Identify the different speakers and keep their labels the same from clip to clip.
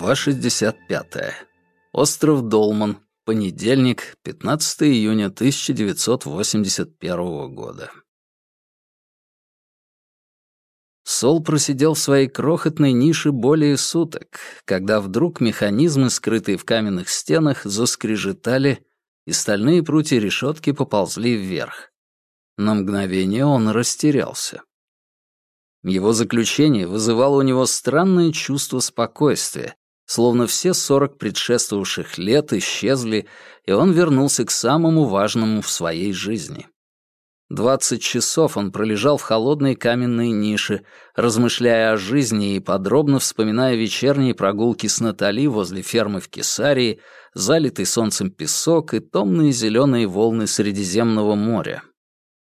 Speaker 1: Глава 65. Остров Долман. Понедельник, 15 июня 1981 года. Сол просидел в своей крохотной нише более суток, когда вдруг механизмы, скрытые в каменных стенах, заскрежетали, и стальные прутья решетки поползли вверх. На мгновение он растерялся. Его заключение вызывало у него странное чувство спокойствия, словно все сорок предшествовавших лет исчезли, и он вернулся к самому важному в своей жизни. Двадцать часов он пролежал в холодной каменной нише, размышляя о жизни и подробно вспоминая вечерние прогулки с Натали возле фермы в Кесарии, залитый солнцем песок и томные зеленые волны Средиземного моря.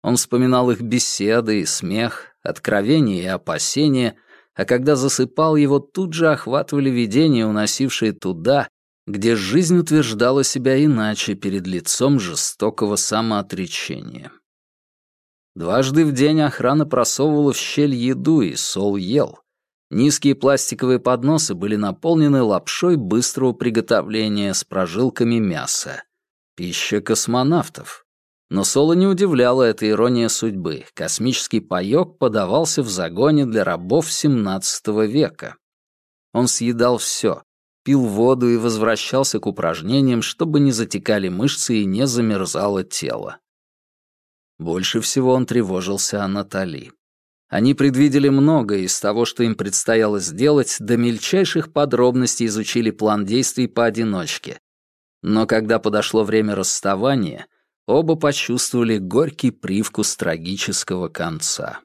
Speaker 1: Он вспоминал их беседы и смех, откровения и опасения, а когда засыпал его, тут же охватывали видения, уносившие туда, где жизнь утверждала себя иначе перед лицом жестокого самоотречения. Дважды в день охрана просовывала в щель еду, и Сол ел. Низкие пластиковые подносы были наполнены лапшой быстрого приготовления с прожилками мяса. Пища космонавтов. Но Соло не удивляла эта ирония судьбы. Космический паёк подавался в загоне для рабов XVII века. Он съедал все, пил воду и возвращался к упражнениям, чтобы не затекали мышцы и не замерзало тело. Больше всего он тревожился о Натали. Они предвидели многое из того, что им предстояло сделать, до мельчайших подробностей изучили план действий поодиночке. Но когда подошло время расставания — оба почувствовали горький привкус трагического конца.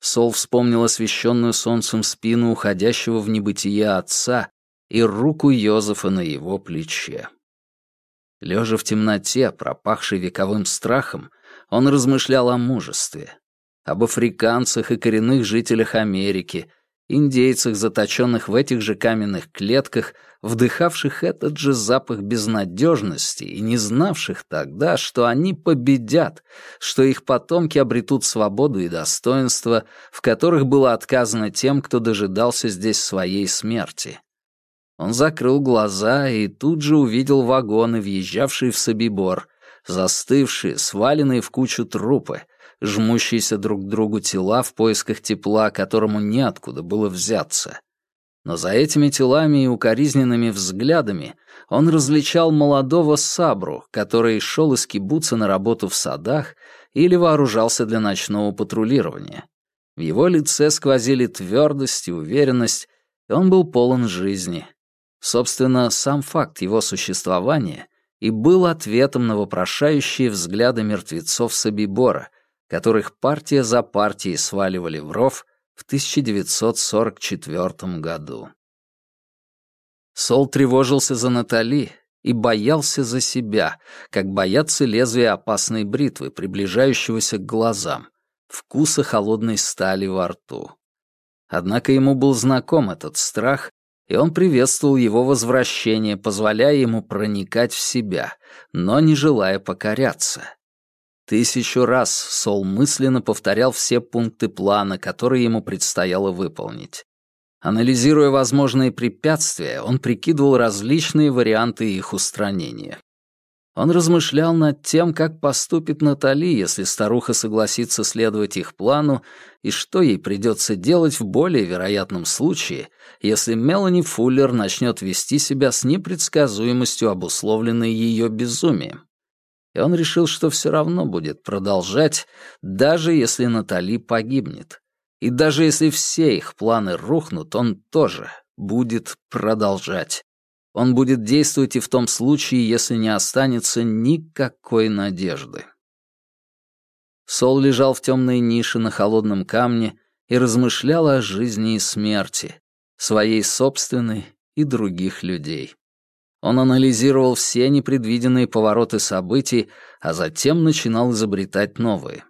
Speaker 1: Сол вспомнил освещенную солнцем спину уходящего в небытие отца и руку Йозефа на его плече. Лежа в темноте, пропахшей вековым страхом, он размышлял о мужестве, об африканцах и коренных жителях Америки, индейцах, заточенных в этих же каменных клетках, вдыхавших этот же запах безнадежности и не знавших тогда, что они победят, что их потомки обретут свободу и достоинство, в которых было отказано тем, кто дожидался здесь своей смерти. Он закрыл глаза и тут же увидел вагоны, въезжавшие в Собибор, застывшие, сваленные в кучу трупы, жмущиеся друг к другу тела в поисках тепла, которому неоткуда было взяться. Но за этими телами и укоризненными взглядами он различал молодого Сабру, который шел из кибуца на работу в садах или вооружался для ночного патрулирования. В его лице сквозили твердость и уверенность, и он был полон жизни. Собственно, сам факт его существования и был ответом на вопрошающие взгляды мертвецов Собибора, которых партия за партией сваливали в ров в 1944 году. Сол тревожился за Натали и боялся за себя, как боятся лезвия опасной бритвы, приближающегося к глазам, вкуса холодной стали во рту. Однако ему был знаком этот страх, и он приветствовал его возвращение, позволяя ему проникать в себя, но не желая покоряться. Тысячу раз Сол мысленно повторял все пункты плана, которые ему предстояло выполнить. Анализируя возможные препятствия, он прикидывал различные варианты их устранения. Он размышлял над тем, как поступит Натали, если старуха согласится следовать их плану, и что ей придется делать в более вероятном случае, если Мелани Фуллер начнет вести себя с непредсказуемостью, обусловленной ее безумием и он решил, что все равно будет продолжать, даже если Натали погибнет. И даже если все их планы рухнут, он тоже будет продолжать. Он будет действовать и в том случае, если не останется никакой надежды. Сол лежал в темной нише на холодном камне и размышлял о жизни и смерти, своей собственной и других людей. Он анализировал все непредвиденные повороты событий, а затем начинал изобретать новые.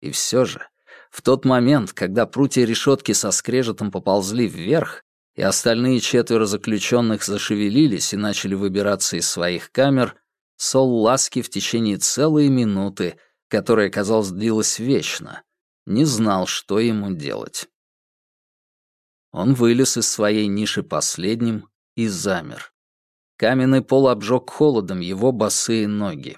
Speaker 1: И все же, в тот момент, когда прутья решетки со скрежетом поползли вверх, и остальные четверо заключенных зашевелились и начали выбираться из своих камер, Сол Ласки в течение целой минуты, которая, казалось, длилась вечно, не знал, что ему делать. Он вылез из своей ниши последним и замер. Каменный пол обжег холодом его босые ноги.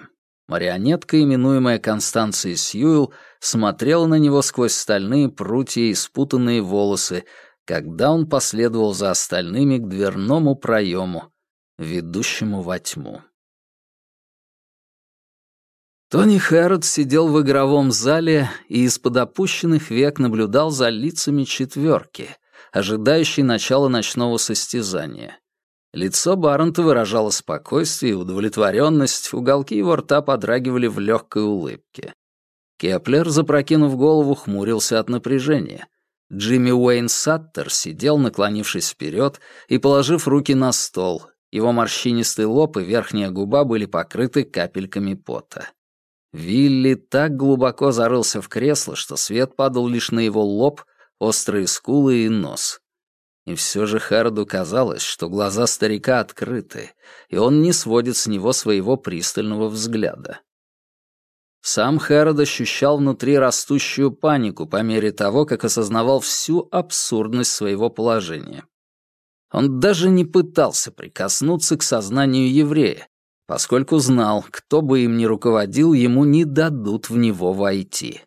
Speaker 1: Марионетка, именуемая Констанцией Сьюэлл, смотрела на него сквозь стальные прутья и спутанные волосы, когда он последовал за остальными к дверному проему, ведущему во тьму. Тони Хэррот сидел в игровом зале и из-под опущенных век наблюдал за лицами четверки, ожидающей начала ночного состязания. Лицо Баррента выражало спокойствие и удовлетворенность, уголки его рта подрагивали в легкой улыбке. Кеплер, запрокинув голову, хмурился от напряжения. Джимми Уэйн Саттер сидел, наклонившись вперед и положив руки на стол. Его морщинистый лоб и верхняя губа были покрыты капельками пота. Вилли так глубоко зарылся в кресло, что свет падал лишь на его лоб, острые скулы и нос. И все же Харду казалось, что глаза старика открыты, и он не сводит с него своего пристального взгляда. Сам Хэрод ощущал внутри растущую панику по мере того, как осознавал всю абсурдность своего положения. Он даже не пытался прикоснуться к сознанию еврея, поскольку знал, кто бы им ни руководил, ему не дадут в него войти.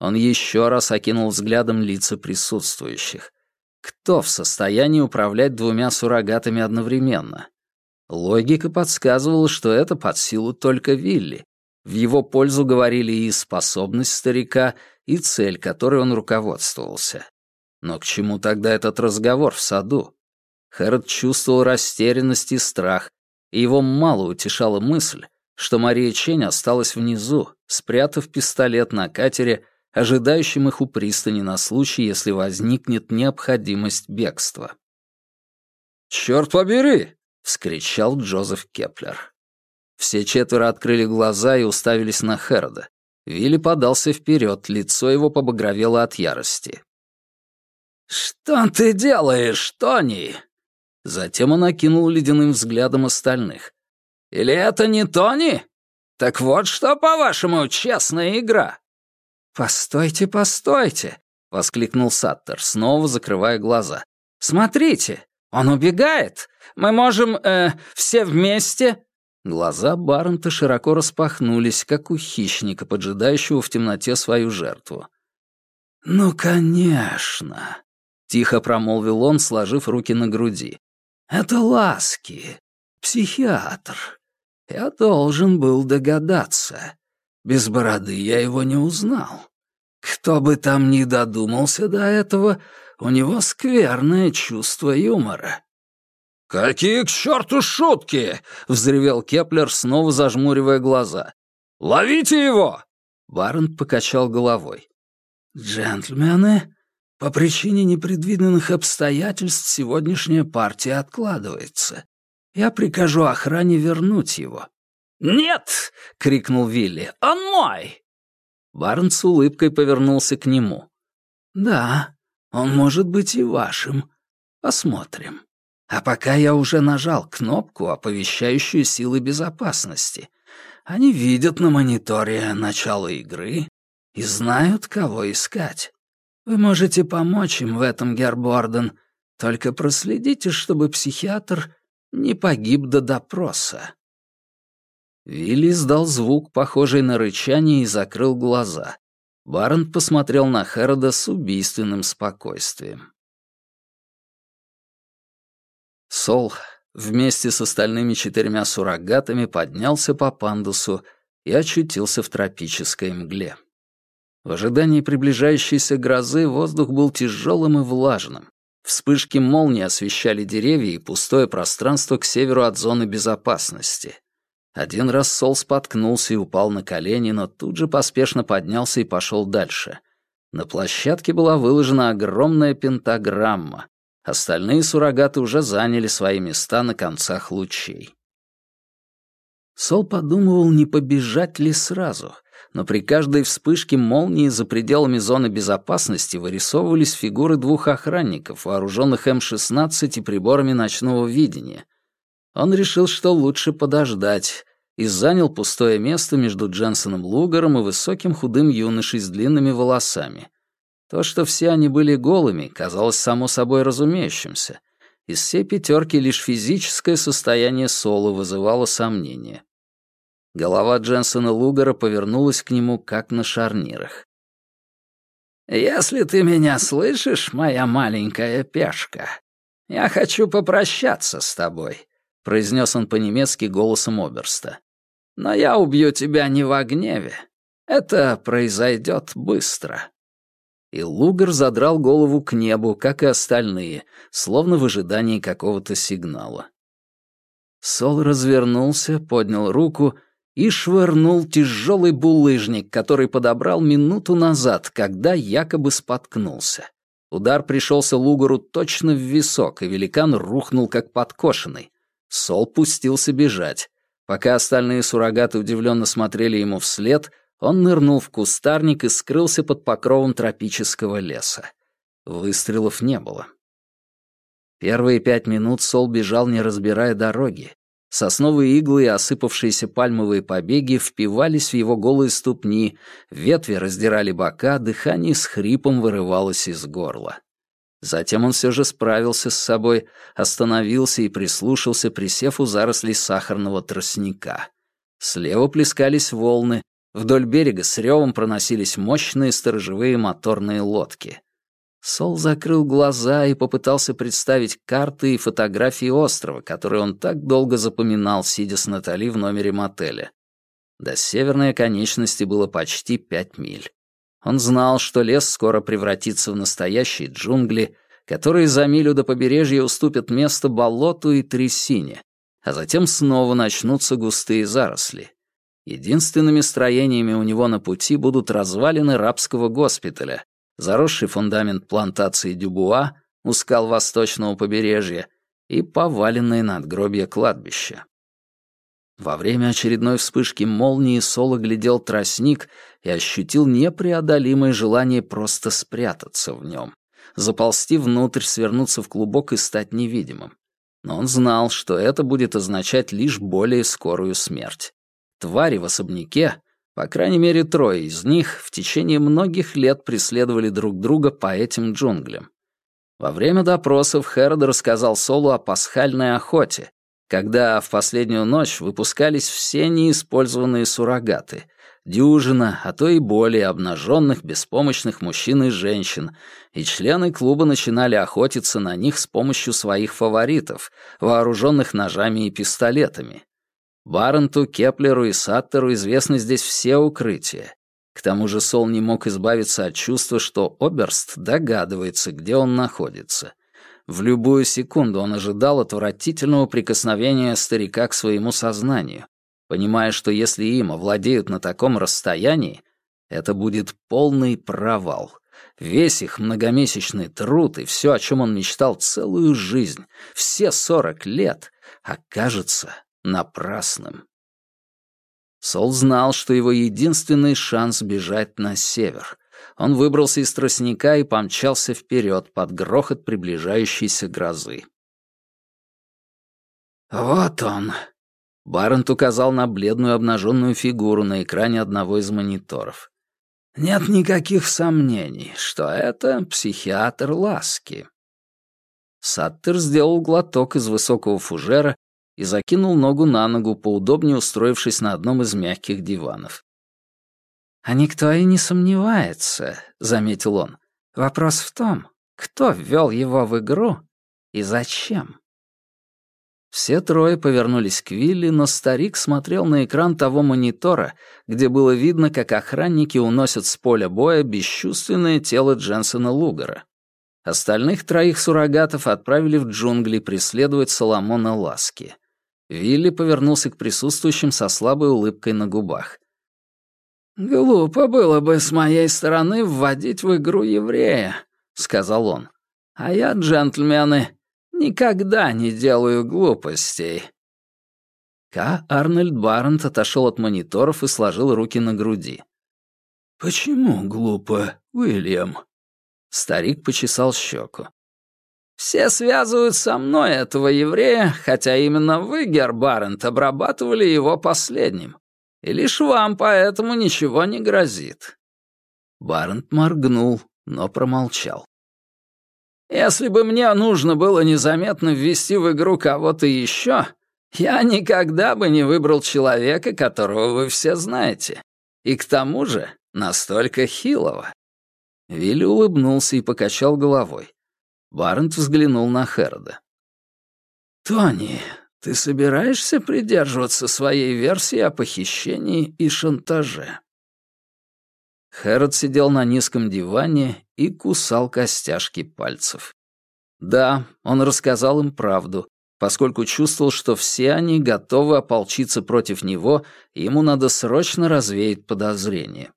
Speaker 1: Он еще раз окинул взглядом лица присутствующих. Кто в состоянии управлять двумя суррогатами одновременно? Логика подсказывала, что это под силу только Вилли. В его пользу говорили и способность старика, и цель, которой он руководствовался. Но к чему тогда этот разговор в саду? Хэрот чувствовал растерянность и страх, и его мало утешала мысль, что Мария Чень осталась внизу, спрятав пистолет на катере, ожидающем их у пристани на случай, если возникнет необходимость бегства. «Чёрт побери!» — вскричал Джозеф Кеплер. Все четверо открыли глаза и уставились на Херода. Вилли подался вперед, лицо его побагровело от ярости. «Что ты делаешь, Тони?» Затем он окинул ледяным взглядом остальных. «Или это не Тони? Так вот что, по-вашему, честная игра?» «Постойте, постойте!» — воскликнул Саттер, снова закрывая глаза. «Смотрите, он убегает! Мы можем, э, все вместе...» Глаза Баррента широко распахнулись, как у хищника, поджидающего в темноте свою жертву. «Ну, конечно!» — тихо промолвил он, сложив руки на груди. Это Ласки, психиатр. Я должен был догадаться. Без бороды я его не узнал. Кто бы там ни додумался до этого, у него скверное чувство юмора. «Какие к черту шутки!» — взревел Кеплер, снова зажмуривая глаза. «Ловите его!» Барент покачал головой. «Джентльмены, по причине непредвиденных обстоятельств сегодняшняя партия откладывается. Я прикажу охране вернуть его». «Нет!» — крикнул Вилли. «Он мой!» Барн с улыбкой повернулся к нему. «Да, он может быть и вашим. Посмотрим. А пока я уже нажал кнопку, оповещающую силы безопасности. Они видят на мониторе начало игры и знают, кого искать. Вы можете помочь им в этом, Герборден, только проследите, чтобы психиатр не погиб до допроса». Вилли издал звук, похожий на рычание, и закрыл глаза. Барент посмотрел на Хэрода с убийственным спокойствием. Сол вместе с остальными четырьмя суррогатами поднялся по пандусу и очутился в тропической мгле. В ожидании приближающейся грозы воздух был тяжелым и влажным. Вспышки молнии освещали деревья и пустое пространство к северу от зоны безопасности. Один раз Сол споткнулся и упал на колени, но тут же поспешно поднялся и пошел дальше. На площадке была выложена огромная пентаграмма. Остальные суррогаты уже заняли свои места на концах лучей. Сол подумывал, не побежать ли сразу, но при каждой вспышке молнии за пределами зоны безопасности вырисовывались фигуры двух охранников, вооруженных М-16 и приборами ночного видения. Он решил, что лучше подождать, и занял пустое место между Дженсоном Лугаром и высоким худым юношей с длинными волосами. То, что все они были голыми, казалось само собой разумеющимся. Из всей пятерки лишь физическое состояние Соло вызывало сомнения. Голова Дженсона Лугара повернулась к нему, как на шарнирах. «Если ты меня слышишь, моя маленькая пешка, я хочу попрощаться с тобой», — произнес он по-немецки голосом Оберста. «Но я убью тебя не в гневе. Это произойдет быстро». И Лугар задрал голову к небу, как и остальные, словно в ожидании какого-то сигнала. Сол развернулся, поднял руку и швырнул тяжелый булыжник, который подобрал минуту назад, когда якобы споткнулся. Удар пришелся Лугару точно в висок, и великан рухнул как подкошенный. Сол пустился бежать. Пока остальные суррогаты удивленно смотрели ему вслед, он нырнул в кустарник и скрылся под покровом тропического леса. Выстрелов не было. Первые пять минут Сол бежал, не разбирая дороги. Сосновые иглы и осыпавшиеся пальмовые побеги впивались в его голые ступни, ветви раздирали бока, дыхание с хрипом вырывалось из горла. Затем он все же справился с собой, остановился и прислушался, присев у зарослей сахарного тростника. Слева плескались волны, вдоль берега с ревом проносились мощные сторожевые моторные лодки. Сол закрыл глаза и попытался представить карты и фотографии острова, которые он так долго запоминал, сидя с Натали в номере мотеля. До северной оконечности было почти пять миль. Он знал, что лес скоро превратится в настоящие джунгли, которые за милю до побережья уступят место болоту и трясине, а затем снова начнутся густые заросли. Единственными строениями у него на пути будут развалины рабского госпиталя, заросший фундамент плантации Дюбуа у скал восточного побережья и поваленные надгробья кладбища. Во время очередной вспышки молнии Соло глядел тростник и ощутил непреодолимое желание просто спрятаться в нем, заползти внутрь, свернуться в клубок и стать невидимым. Но он знал, что это будет означать лишь более скорую смерть. Твари в особняке по крайней мере, трое из них в течение многих лет преследовали друг друга по этим джунглям. Во время допросов Хэрод рассказал Солу о пасхальной охоте, когда в последнюю ночь выпускались все неиспользованные суррогаты, дюжина, а то и более обнаженных, беспомощных мужчин и женщин, и члены клуба начинали охотиться на них с помощью своих фаворитов, вооруженных ножами и пистолетами. Баренту, Кеплеру и Саттеру известны здесь все укрытия. К тому же Сол не мог избавиться от чувства, что Оберст догадывается, где он находится. В любую секунду он ожидал отвратительного прикосновения старика к своему сознанию, понимая, что если им овладеют на таком расстоянии, это будет полный провал. Весь их многомесячный труд и все, о чем он мечтал целую жизнь, все сорок лет, окажется напрасным. Сол знал, что его единственный шанс бежать на север. Он выбрался из тростника и помчался вперед под грохот приближающейся грозы. «Вот он!» Барент указал на бледную обнаженную фигуру на экране одного из мониторов. «Нет никаких сомнений, что это психиатр Ласки». Саттер сделал глоток из высокого фужера и закинул ногу на ногу, поудобнее устроившись на одном из мягких диванов. «А никто и не сомневается», — заметил он. «Вопрос в том, кто ввел его в игру и зачем?» Все трое повернулись к Вилли, но старик смотрел на экран того монитора, где было видно, как охранники уносят с поля боя бесчувственное тело Дженсона Лугара. Остальных троих суррогатов отправили в джунгли преследовать Соломона Ласки. Вилли повернулся к присутствующим со слабой улыбкой на губах. «Глупо было бы с моей стороны вводить в игру еврея», — сказал он. «А я, джентльмены, никогда не делаю глупостей». К. Арнольд Барнт отошел от мониторов и сложил руки на груди. «Почему глупо, Уильям?» Старик почесал щеку. Все связывают со мной этого еврея, хотя именно вы, Гербарент, обрабатывали его последним. И лишь вам поэтому ничего не грозит». Барент моргнул, но промолчал.
Speaker 2: «Если бы мне нужно было незаметно ввести в игру кого-то еще, я никогда бы не выбрал человека, которого вы все знаете. И к тому же настолько хилого».
Speaker 1: Вилли улыбнулся и покачал головой. Барнт взглянул на Херда.
Speaker 2: «Тони, ты собираешься придерживаться своей версии о похищении и шантаже?»
Speaker 1: Хэрот сидел на низком диване и кусал костяшки пальцев. Да, он рассказал им правду, поскольку чувствовал, что все они готовы ополчиться против него, и ему надо срочно развеять подозрения.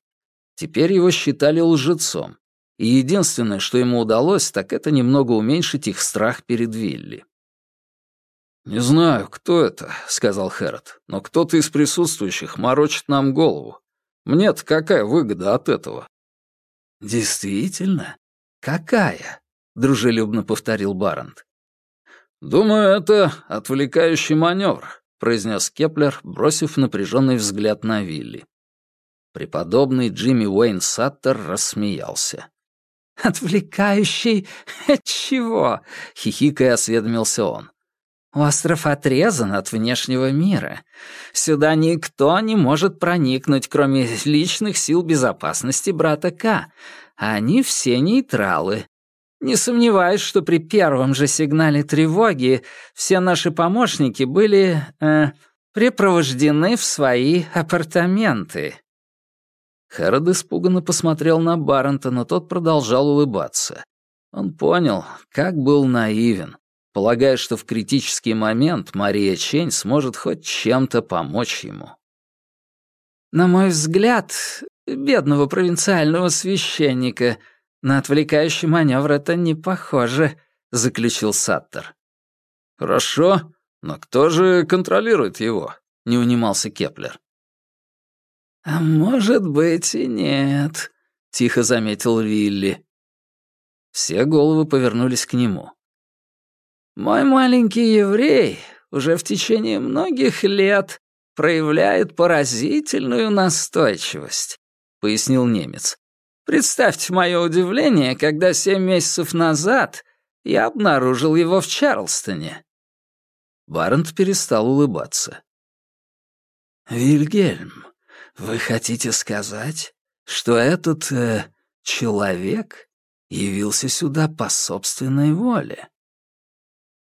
Speaker 1: Теперь его считали лжецом, и единственное, что ему удалось, так это немного уменьшить их страх перед Вилли.
Speaker 3: «Не знаю, кто это», — сказал Хэрот, «но кто-то из присутствующих морочит нам голову. Мне-то какая выгода от этого?»
Speaker 2: «Действительно? Какая?» — дружелюбно повторил Баррент.
Speaker 3: «Думаю, это отвлекающий маневр», — произнес Кеплер, бросив напряженный взгляд на Вилли.
Speaker 1: Преподобный Джимми Уэйн Саттер рассмеялся.
Speaker 2: «Отвлекающий? От чего?» — хихикая осведомился он. Остров отрезан от внешнего мира. Сюда никто не может проникнуть, кроме личных сил безопасности брата К. Они все нейтралы. Не сомневаюсь, что при первом же сигнале тревоги все наши помощники были э, припровождены в свои апартаменты.
Speaker 1: Хэрод испуганно посмотрел на Баррента, но тот продолжал улыбаться. Он понял, как был наивен полагая, что в критический момент Мария Чень сможет хоть чем-то помочь ему.
Speaker 2: «На мой взгляд, бедного провинциального священника, на отвлекающий маневр это не похоже», — заключил Саттер.
Speaker 3: «Хорошо, но кто же контролирует его?» — не унимался Кеплер.
Speaker 2: «А может быть и нет», — тихо заметил Вилли.
Speaker 1: Все головы повернулись к нему.
Speaker 2: Мой маленький еврей уже в течение многих лет проявляет поразительную настойчивость», — пояснил немец. «Представьте мое удивление, когда семь месяцев назад я обнаружил его в Чарлстоне».
Speaker 1: Барент перестал улыбаться.
Speaker 2: «Вильгельм, вы хотите сказать, что этот э, человек явился сюда по собственной воле?»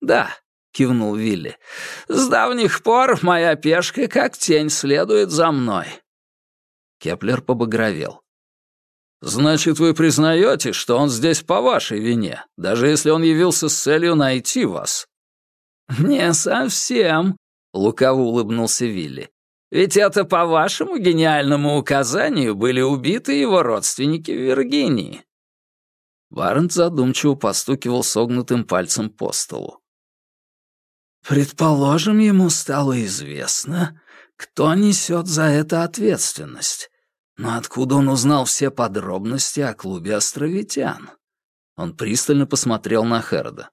Speaker 2: «Да», — кивнул Вилли. «С давних пор моя пешка как тень следует за мной».
Speaker 1: Кеплер побагровел.
Speaker 3: «Значит, вы признаете, что он здесь по вашей вине, даже если он явился с целью найти вас?»
Speaker 2: «Не совсем», — лукаво улыбнулся Вилли. «Ведь это по вашему гениальному указанию были убиты его родственники в Виргинии».
Speaker 1: Барнт задумчиво постукивал согнутым пальцем по столу.
Speaker 2: Предположим, ему стало известно, кто несет за это ответственность. Но откуда он узнал все подробности о клубе островитян?
Speaker 1: Он пристально посмотрел на Херда.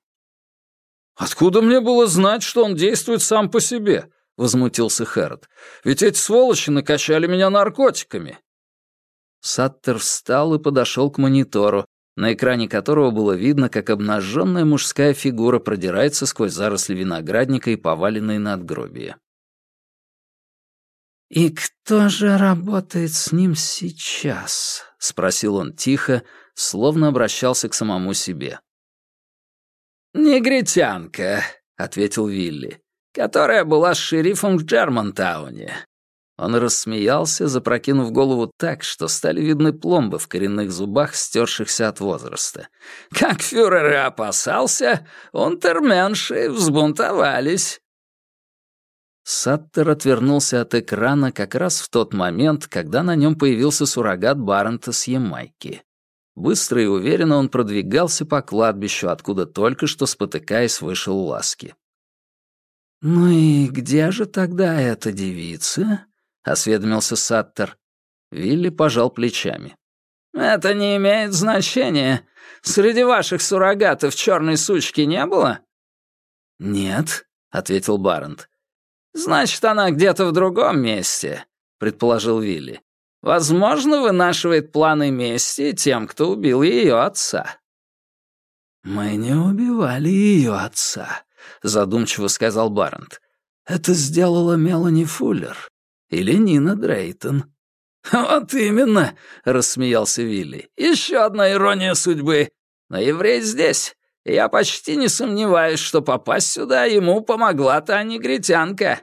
Speaker 3: «Откуда мне было знать, что он действует сам по себе?» — возмутился Хэрот. «Ведь эти сволочи накачали меня наркотиками».
Speaker 1: Саттер встал и подошел к монитору, на экране которого было видно, как обнаженная мужская фигура продирается сквозь заросли виноградника и поваленные надгробия.
Speaker 2: «И кто же работает с ним сейчас?» — спросил он тихо, словно обращался к самому себе. «Негритянка», — ответил Вилли, «которая была с шерифом в Джермантауне.
Speaker 1: Он рассмеялся, запрокинув голову так, что стали видны пломбы в коренных зубах, стершихся от возраста.
Speaker 2: «Как фюрер и опасался, унтерменши взбунтовались».
Speaker 1: Саттер отвернулся от экрана как раз в тот момент, когда на нем появился суррогат Баррента с Ямайки. Быстро и уверенно он продвигался по кладбищу, откуда только что, спотыкаясь, вышел Ласки.
Speaker 2: «Ну и где же тогда эта девица?» — осведомился Саттер.
Speaker 1: Вилли пожал плечами.
Speaker 2: «Это не имеет значения. Среди ваших суррогатов черной сучки не было?»
Speaker 1: «Нет», — ответил Барент.
Speaker 2: «Значит, она где-то в другом месте», — предположил Вилли. Возможно, вынашивает планы мести тем, кто убил ее отца».
Speaker 1: «Мы не убивали ее отца», — задумчиво сказал Барент. «Это сделала Мелани Фуллер или Нина Дрейтон».
Speaker 2: «Вот именно», — рассмеялся Вилли. «Еще одна ирония судьбы. Но еврей здесь. Я почти не сомневаюсь, что попасть сюда ему помогла та негритянка».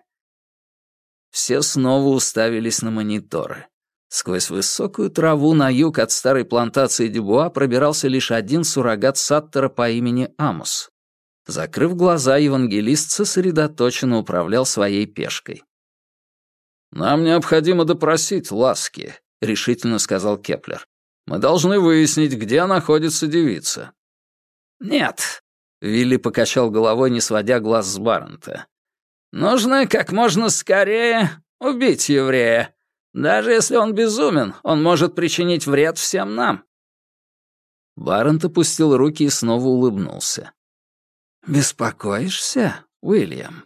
Speaker 1: Все снова уставились на мониторы. Сквозь высокую траву на юг от старой плантации Дюбуа пробирался лишь один суррогат Саттера по имени Амос. Закрыв глаза, евангелист сосредоточенно управлял своей пешкой.
Speaker 3: «Нам необходимо допросить Ласки», — решительно сказал Кеплер. «Мы должны выяснить, где находится девица».
Speaker 2: «Нет», —
Speaker 1: Вилли покачал головой, не сводя глаз с Баррента.
Speaker 2: «Нужно как можно скорее убить еврея. Даже если он безумен, он может причинить вред всем нам».
Speaker 1: Баррент опустил руки и снова улыбнулся. «Беспокоишься, Уильям?»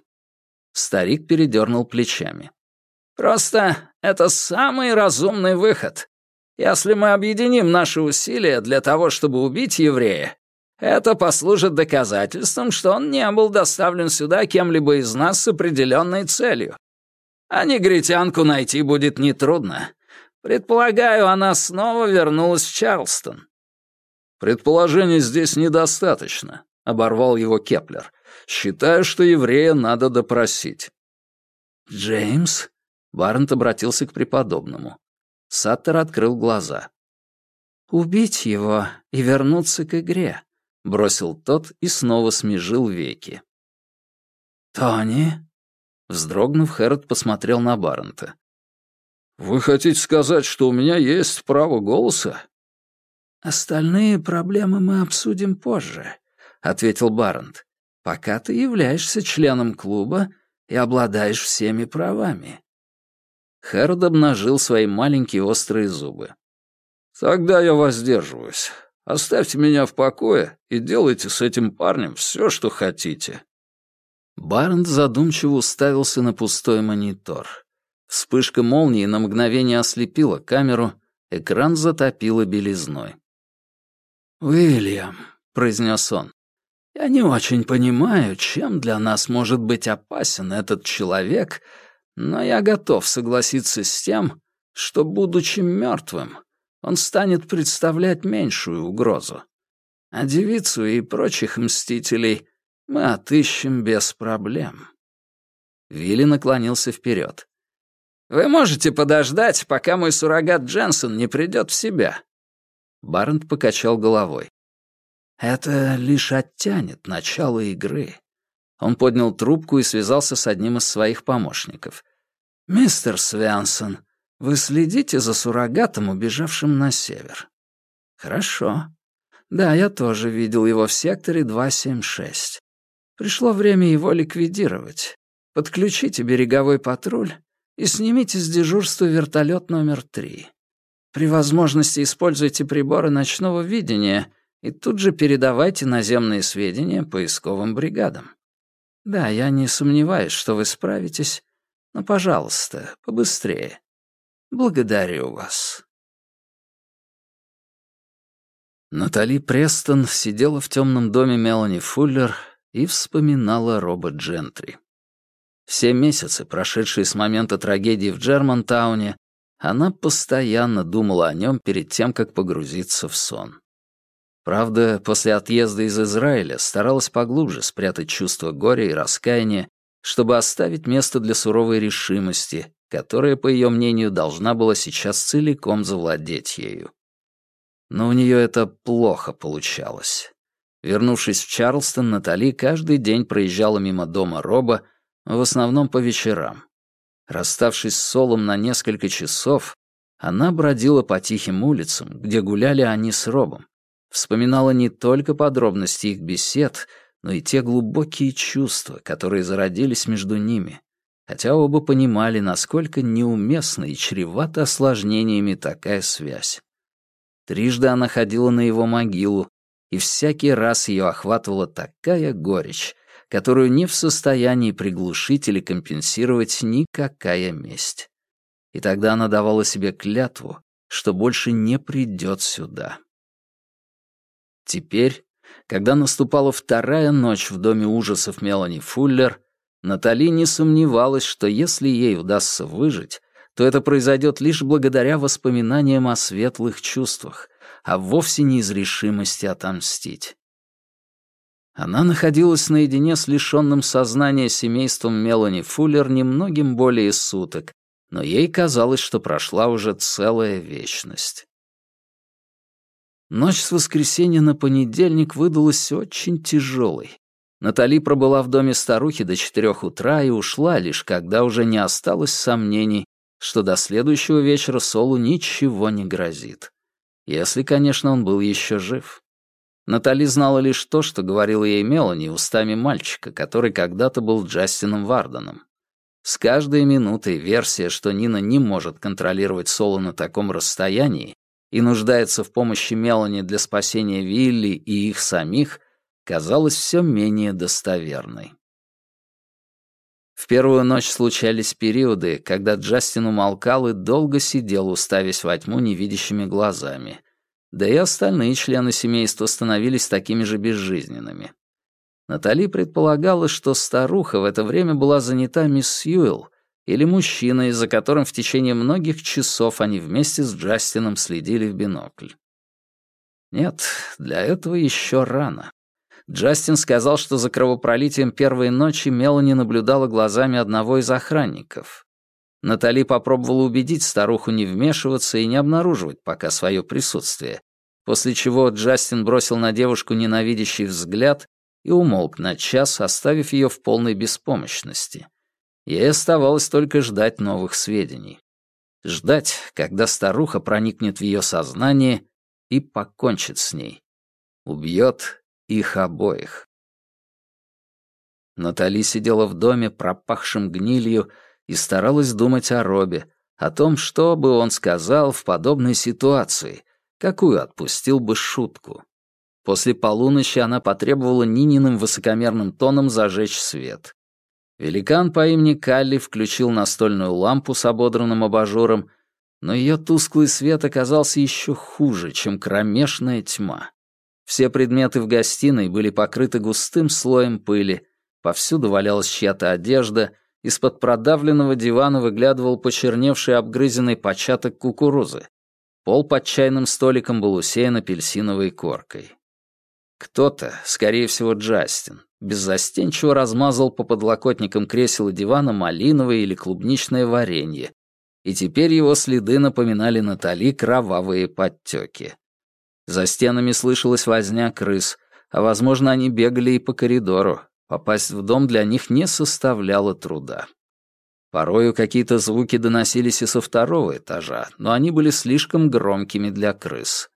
Speaker 1: Старик передернул плечами.
Speaker 2: «Просто это самый разумный выход. Если мы объединим наши усилия для того, чтобы убить еврея, это послужит доказательством, что он не был доставлен сюда кем-либо из нас с определенной целью. А негритянку найти будет нетрудно. Предполагаю, она снова вернулась в Чарлстон».
Speaker 3: «Предположений здесь недостаточно», — оборвал его Кеплер. «Считаю, что еврея надо допросить».
Speaker 1: «Джеймс?» — Баррент обратился к преподобному. Саттер открыл глаза. «Убить его и вернуться к игре», — бросил тот и снова смежил веки. «Тони?» Вздрогнув, Хэрот посмотрел на Баррента.
Speaker 3: «Вы хотите сказать, что у меня есть право голоса?»
Speaker 1: «Остальные проблемы мы обсудим позже», — ответил Баррент. «Пока ты являешься членом клуба и обладаешь всеми правами». Хэрод обнажил свои маленькие острые зубы.
Speaker 3: «Тогда я воздерживаюсь. Оставьте меня в покое и делайте с этим парнем все, что хотите».
Speaker 1: Барнт задумчиво уставился на пустой монитор. Вспышка молнии на мгновение ослепила камеру, экран затопило белизной. «Уильям», — произнес он, — «я не очень понимаю, чем для нас может быть опасен этот человек, но я готов согласиться с тем, что, будучи мертвым, он станет представлять меньшую угрозу. А девицу и прочих мстителей мы отыщем без проблем». Вилли наклонился вперед.
Speaker 2: «Вы можете подождать, пока мой суррогат Дженсен не придет в себя?»
Speaker 1: Барнт покачал головой. «Это лишь оттянет начало игры». Он поднял трубку и связался с одним из своих помощников. «Мистер Свянсон, вы следите за суррогатом, убежавшим на север?» «Хорошо. Да, я тоже видел его в секторе 276. Пришло время его ликвидировать. Подключите береговой патруль и снимите с дежурства вертолет номер три. При возможности используйте приборы ночного видения и тут же передавайте наземные сведения поисковым бригадам. Да, я не сомневаюсь, что вы справитесь, но, пожалуйста, побыстрее. Благодарю вас. Натали Престон сидела в темном доме Мелани Фуллер и вспоминала Роба Джентри. Все месяцы, прошедшие с момента трагедии в Джермантауне, она постоянно думала о нем перед тем, как погрузиться в сон. Правда, после отъезда из Израиля старалась поглубже спрятать чувство горя и раскаяния, чтобы оставить место для суровой решимости, которая, по ее мнению, должна была сейчас целиком завладеть ею. Но у нее это плохо получалось. Вернувшись в Чарлстон, Натали каждый день проезжала мимо дома Роба, в основном по вечерам. Расставшись с Солом на несколько часов, она бродила по тихим улицам, где гуляли они с Робом, вспоминала не только подробности их бесед, но и те глубокие чувства, которые зародились между ними, хотя оба понимали, насколько неуместна и чревата осложнениями такая связь. Трижды она ходила на его могилу, и всякий раз ее охватывала такая горечь, которую не в состоянии приглушить или компенсировать никакая месть. и тогда она давала себе клятву, что больше не придет сюда. Теперь, когда наступала вторая ночь в доме ужасов Мелани Фуллер, Натали не сомневалась, что если ей удастся выжить, то это произойдет лишь благодаря воспоминаниям о светлых чувствах, а вовсе не из решимости отомстить. Она находилась наедине с лишенным сознания семейством Мелани Фуллер немногим более суток, но ей казалось, что прошла уже целая вечность. Ночь с воскресенья на понедельник выдалась очень тяжелой. Натали пробыла в доме старухи до четырех утра и ушла лишь когда уже не осталось сомнений, что до следующего вечера Солу ничего не грозит. Если, конечно, он был еще жив. Натали знала лишь то, что говорила ей Мелани устами мальчика, который когда-то был Джастином Варденом. С каждой минутой версия, что Нина не может контролировать Соло на таком расстоянии и нуждается в помощи Мелани для спасения Вилли и их самих, казалась все менее достоверной. В первую ночь случались периоды, когда Джастин умолкал и долго сидел, уставясь во тьму невидящими глазами. Да и остальные члены семейства становились такими же безжизненными. Натали предполагала, что старуха в это время была занята мисс Сьюэлл или мужчиной, за которым в течение многих часов они вместе с Джастином следили в бинокль. Нет, для этого еще рано. Джастин сказал, что за кровопролитием первой ночи Мелани наблюдала глазами одного из охранников. Натали попробовала убедить старуху не вмешиваться и не обнаруживать пока свое присутствие, после чего Джастин бросил на девушку ненавидящий взгляд и умолк на час, оставив ее в полной беспомощности. Ей оставалось только ждать новых сведений. Ждать, когда старуха проникнет в ее сознание и покончит с ней. Убьет их обоих. Натали сидела в доме, пропахшем гнилью, и старалась думать о Робе, о том, что бы он сказал в подобной ситуации, какую отпустил бы шутку. После полуночи она потребовала Нининым высокомерным тоном зажечь свет. Великан по имени Калли включил настольную лампу с ободранным абажуром, но ее тусклый свет оказался еще хуже, чем кромешная тьма. Все предметы в гостиной были покрыты густым слоем пыли, повсюду валялась чья-то одежда, из-под продавленного дивана выглядывал почерневший обгрызенный початок кукурузы. Пол под чайным столиком был усеян апельсиновой коркой. Кто-то, скорее всего Джастин, беззастенчиво размазал по подлокотникам кресел и дивана малиновое или клубничное варенье, и теперь его следы напоминали Натали кровавые подтеки. За стенами слышалась возня крыс, а, возможно, они бегали и по коридору. Попасть в дом для них не составляло труда. Порою какие-то звуки доносились и со второго этажа, но они были слишком громкими для крыс.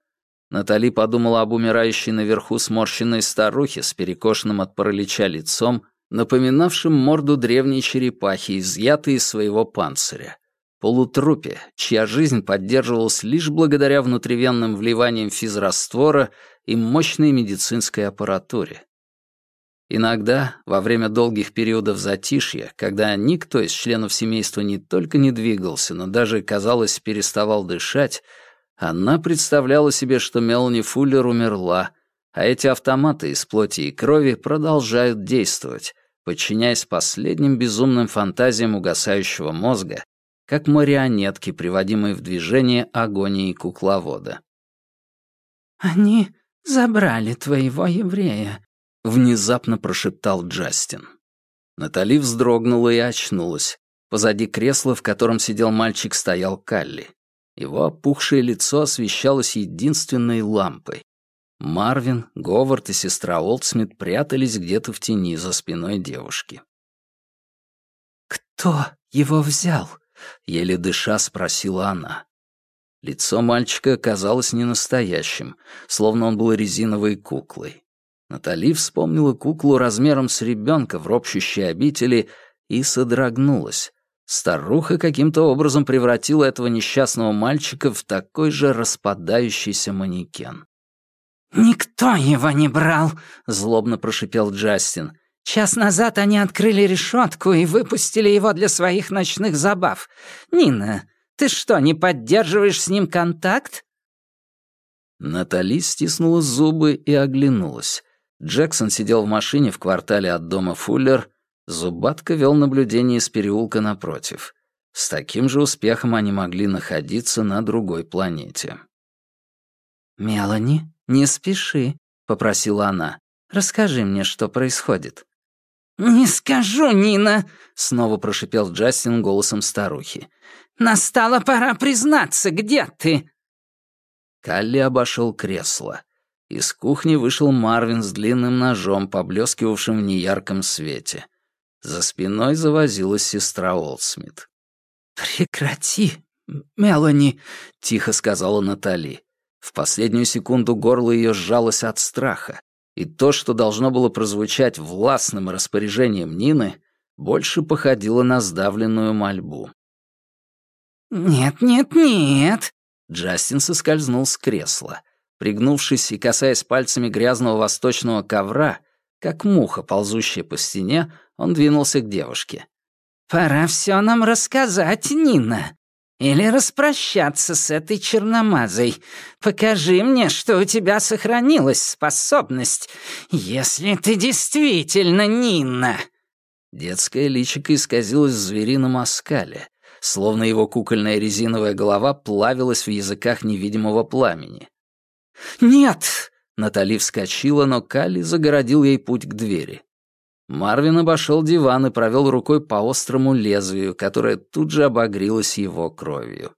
Speaker 1: Натали подумала об умирающей наверху сморщенной старухе с перекошенным от паралича лицом, напоминавшим морду древней черепахи, изъятой из своего панциря полутрупе, чья жизнь поддерживалась лишь благодаря внутривенным вливаниям физраствора и мощной медицинской аппаратуре. Иногда, во время долгих периодов затишья, когда никто из членов семейства не только не двигался, но даже, казалось, переставал дышать, она представляла себе, что Мелани Фуллер умерла, а эти автоматы из плоти и крови продолжают действовать, подчиняясь последним безумным фантазиям угасающего мозга как марионетки, приводимые в движение агонией кукловода.
Speaker 2: «Они забрали твоего еврея», —
Speaker 1: внезапно прошептал Джастин. Натали вздрогнула и очнулась. Позади кресла, в котором сидел мальчик, стоял Калли. Его опухшее лицо освещалось единственной лампой. Марвин, Говард и сестра Олдсмит прятались где-то в тени за спиной девушки.
Speaker 2: «Кто его взял?»
Speaker 1: — еле дыша спросила она. Лицо мальчика казалось ненастоящим, словно он был резиновой куклой. Натали вспомнила куклу размером с ребенка в ропщущей обители и содрогнулась. Старуха каким-то образом превратила этого несчастного мальчика в такой же распадающийся манекен.
Speaker 2: «Никто его не брал!» — злобно прошипел Джастин. Час назад они открыли решетку и выпустили его для своих ночных забав. Нина, Ты что, не поддерживаешь с ним контакт?»
Speaker 1: Натали стиснула зубы и оглянулась. Джексон сидел в машине в квартале от дома Фуллер, Зубатка вел наблюдение из переулка напротив. С таким же успехом они могли находиться на другой планете.
Speaker 2: «Мелани, не спеши», — попросила она. «Расскажи мне, что происходит». «Не скажу, Нина», — снова прошипел Джастин голосом старухи. «Настала пора признаться, где ты?»
Speaker 1: Калли обошел кресло. Из кухни вышел Марвин с длинным ножом, поблескивавшим в неярком свете. За спиной завозилась сестра Олдсмит.
Speaker 2: «Прекрати, Мелани», — тихо сказала Натали.
Speaker 1: В последнюю секунду горло ее сжалось от страха, и то, что должно было прозвучать властным распоряжением Нины, больше походило на сдавленную мольбу.
Speaker 2: «Нет, нет, нет!»
Speaker 1: Джастин соскользнул с кресла. Пригнувшись и касаясь пальцами грязного восточного ковра, как муха, ползущая по стене, он двинулся к девушке.
Speaker 2: «Пора все нам рассказать, Нина. Или распрощаться с этой черномазой. Покажи мне, что у тебя сохранилась способность, если ты действительно Нина».
Speaker 1: Детское личико исказилось в зверином оскале, словно его кукольная резиновая голова плавилась в языках невидимого пламени.
Speaker 2: «Нет!»
Speaker 1: — Натали вскочила, но Калли загородил ей путь к двери. Марвин обошел диван и провел рукой по острому лезвию, которое тут же обогрелось его кровью.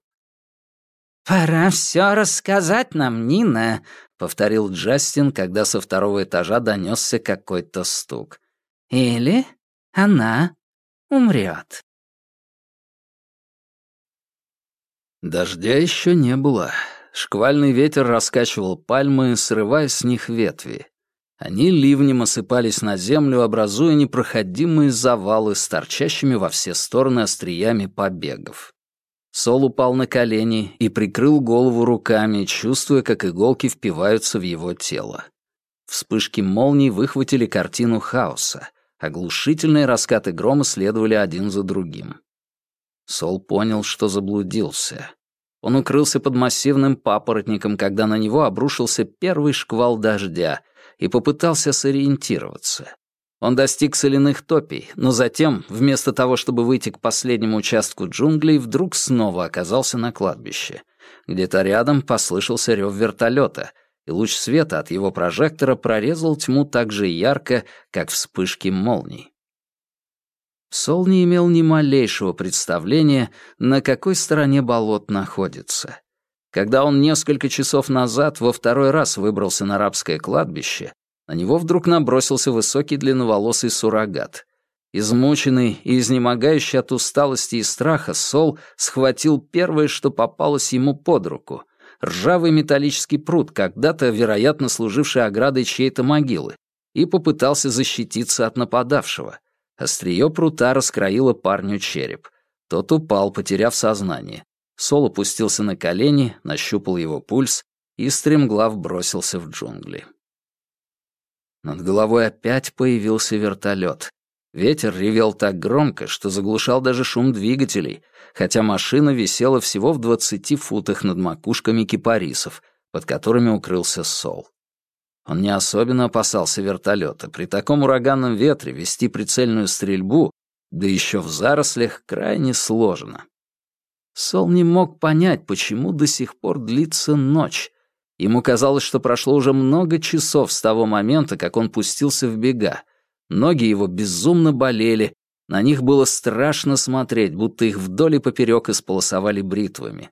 Speaker 2: «Пора все рассказать нам, Нина», — повторил Джастин, когда со второго этажа донесся какой-то стук. «Или она умрет».
Speaker 1: Дождя еще не было. Шквальный ветер раскачивал пальмы, срывая с них ветви. Они ливнем осыпались на землю, образуя непроходимые завалы с торчащими во все стороны остриями побегов. Сол упал на колени и прикрыл голову руками, чувствуя, как иголки впиваются в его тело. Вспышки молний выхватили картину хаоса. Оглушительные раскаты грома следовали один за другим. Сол понял, что заблудился. Он укрылся под массивным папоротником, когда на него обрушился первый шквал дождя — и попытался сориентироваться. Он достиг соляных топий, но затем, вместо того, чтобы выйти к последнему участку джунглей, вдруг снова оказался на кладбище. Где-то рядом послышался рев вертолета, и луч света от его прожектора прорезал тьму так же ярко, как вспышки молний. Сол не имел ни малейшего представления, на какой стороне болот находится. Когда он несколько часов назад во второй раз выбрался на арабское кладбище, на него вдруг набросился высокий длинноволосый суррогат. Измученный и изнемогающий от усталости и страха, Сол схватил первое, что попалось ему под руку — ржавый металлический пруд, когда-то, вероятно, служивший оградой чьей-то могилы, и попытался защититься от нападавшего. Острие прута раскроило парню череп. Тот упал, потеряв сознание. Сол опустился на колени, нащупал его пульс и стремглав бросился в джунгли. Над головой опять появился вертолет. Ветер ревел так громко, что заглушал даже шум двигателей, хотя машина висела всего в двадцати футах над макушками кипарисов, под которыми укрылся Сол. Он не особенно опасался вертолета. При таком ураганном ветре вести прицельную стрельбу, да еще в зарослях, крайне сложно. Сол не мог понять, почему до сих пор длится ночь. Ему казалось, что прошло уже много часов с того момента, как он пустился в бега. Ноги его безумно болели, на них было страшно смотреть, будто их вдоль и поперек исполосовали бритвами.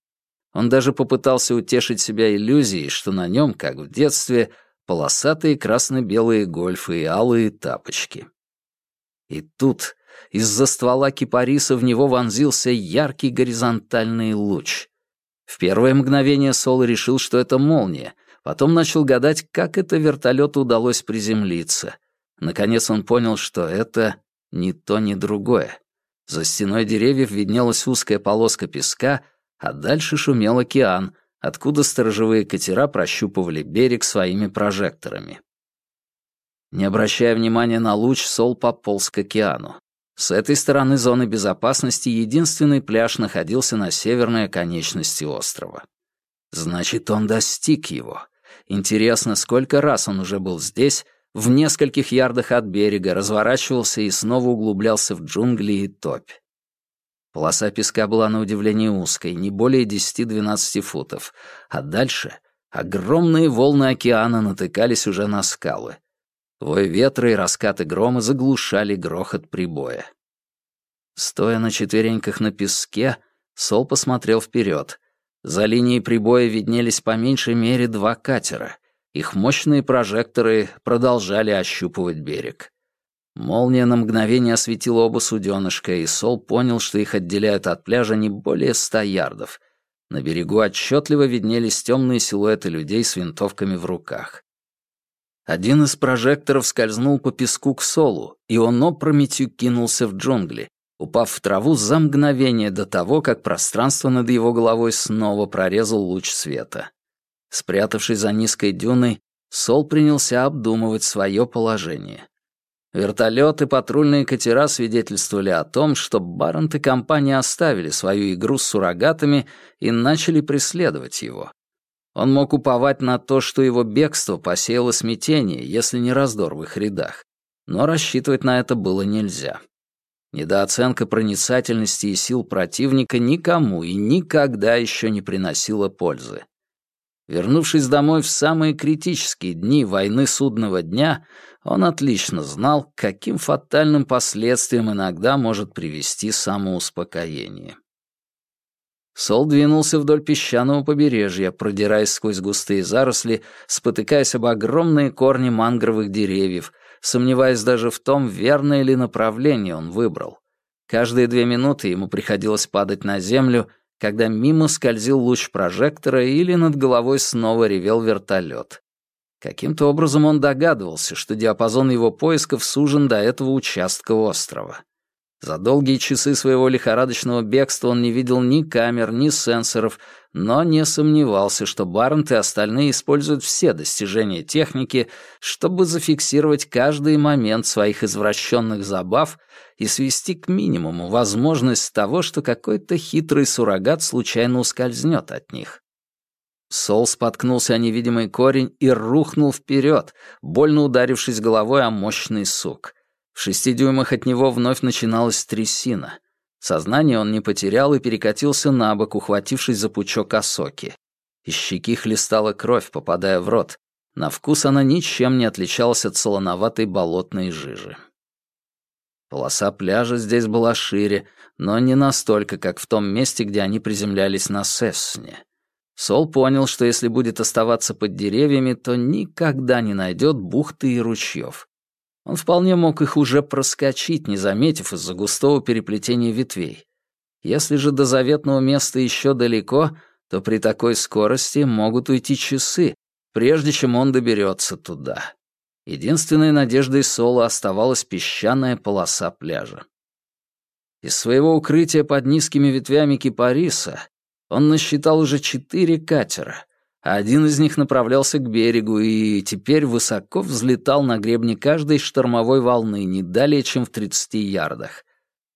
Speaker 1: Он даже попытался утешить себя иллюзией, что на нем, как в детстве, полосатые красно-белые гольфы и алые тапочки. И тут из-за ствола кипариса в него вонзился яркий горизонтальный луч. В первое мгновение Сол решил, что это молния, потом начал гадать, как это вертолету удалось приземлиться. Наконец он понял, что это ни то, ни другое. За стеной деревьев виднелась узкая полоска песка, а дальше шумел океан, откуда сторожевые катера прощупывали берег своими прожекторами. Не обращая внимания на луч, Сол пополз к океану. С этой стороны зоны безопасности единственный пляж находился на северной оконечности острова. Значит, он достиг его. Интересно, сколько раз он уже был здесь, в нескольких ярдах от берега, разворачивался и снова углублялся в джунгли и топь. Полоса песка была на удивление узкой, не более 10-12 футов, а дальше огромные волны океана натыкались уже на скалы. Вой ветра и раскаты грома заглушали грохот прибоя. Стоя на четвереньках на песке, Сол посмотрел вперед. За линией прибоя виднелись по меньшей мере два катера. Их мощные прожекторы продолжали ощупывать берег. Молния на мгновение осветила оба суденышка, и Сол понял, что их отделяют от пляжа не более ста ярдов. На берегу отчетливо виднелись темные силуэты людей с винтовками в руках. Один из прожекторов скользнул по песку к Солу, и он опрометью кинулся в джунгли, упав в траву за мгновение до того, как пространство над его головой снова прорезал луч света. Спрятавшись за низкой дюной, Сол принялся обдумывать свое положение. Вертолеты и патрульные катера свидетельствовали о том, что Баррент и компания оставили свою игру с суррогатами и начали преследовать его. Он мог уповать на то, что его бегство посеяло смятение, если не раздор в их рядах. Но рассчитывать на это было нельзя. Недооценка проницательности и сил противника никому и никогда еще не приносила пользы. Вернувшись домой в самые критические дни войны судного дня, он отлично знал, каким фатальным последствиям иногда может привести самоуспокоение. Сол двинулся вдоль песчаного побережья, продираясь сквозь густые заросли, спотыкаясь об огромные корни мангровых деревьев, сомневаясь даже в том, верное ли направление он выбрал. Каждые две минуты ему приходилось падать на землю, когда мимо скользил луч прожектора или над головой снова ревел вертолет. Каким-то образом он догадывался, что диапазон его поисков сужен до этого участка острова. За долгие часы своего лихорадочного бегства он не видел ни камер, ни сенсоров, но не сомневался, что Барнт и остальные используют все достижения техники, чтобы зафиксировать каждый момент своих извращенных забав и свести к минимуму возможность того, что какой-то хитрый суррогат случайно ускользнет от них. Сол споткнулся о невидимый корень и рухнул вперед, больно ударившись головой о мощный сук. В шести дюймах от него вновь начиналась трясина. Сознание он не потерял и перекатился на бок, ухватившись за пучок осоки. Из щеки хлестала кровь, попадая в рот. На вкус она ничем не отличалась от солоноватой болотной жижи. Полоса пляжа здесь была шире, но не настолько, как в том месте, где они приземлялись на Сессне. Сол понял, что если будет оставаться под деревьями, то никогда не найдет бухты и ручьев. Он вполне мог их уже проскочить, не заметив из-за густого переплетения ветвей. Если же до заветного места еще далеко, то при такой скорости могут уйти часы, прежде чем он доберется туда. Единственной надеждой Сола оставалась песчаная полоса пляжа. Из своего укрытия под низкими ветвями кипариса он насчитал уже четыре катера, один из них направлялся к берегу и теперь высоко взлетал на гребне каждой штормовой волны не далее, чем в тридцати ярдах.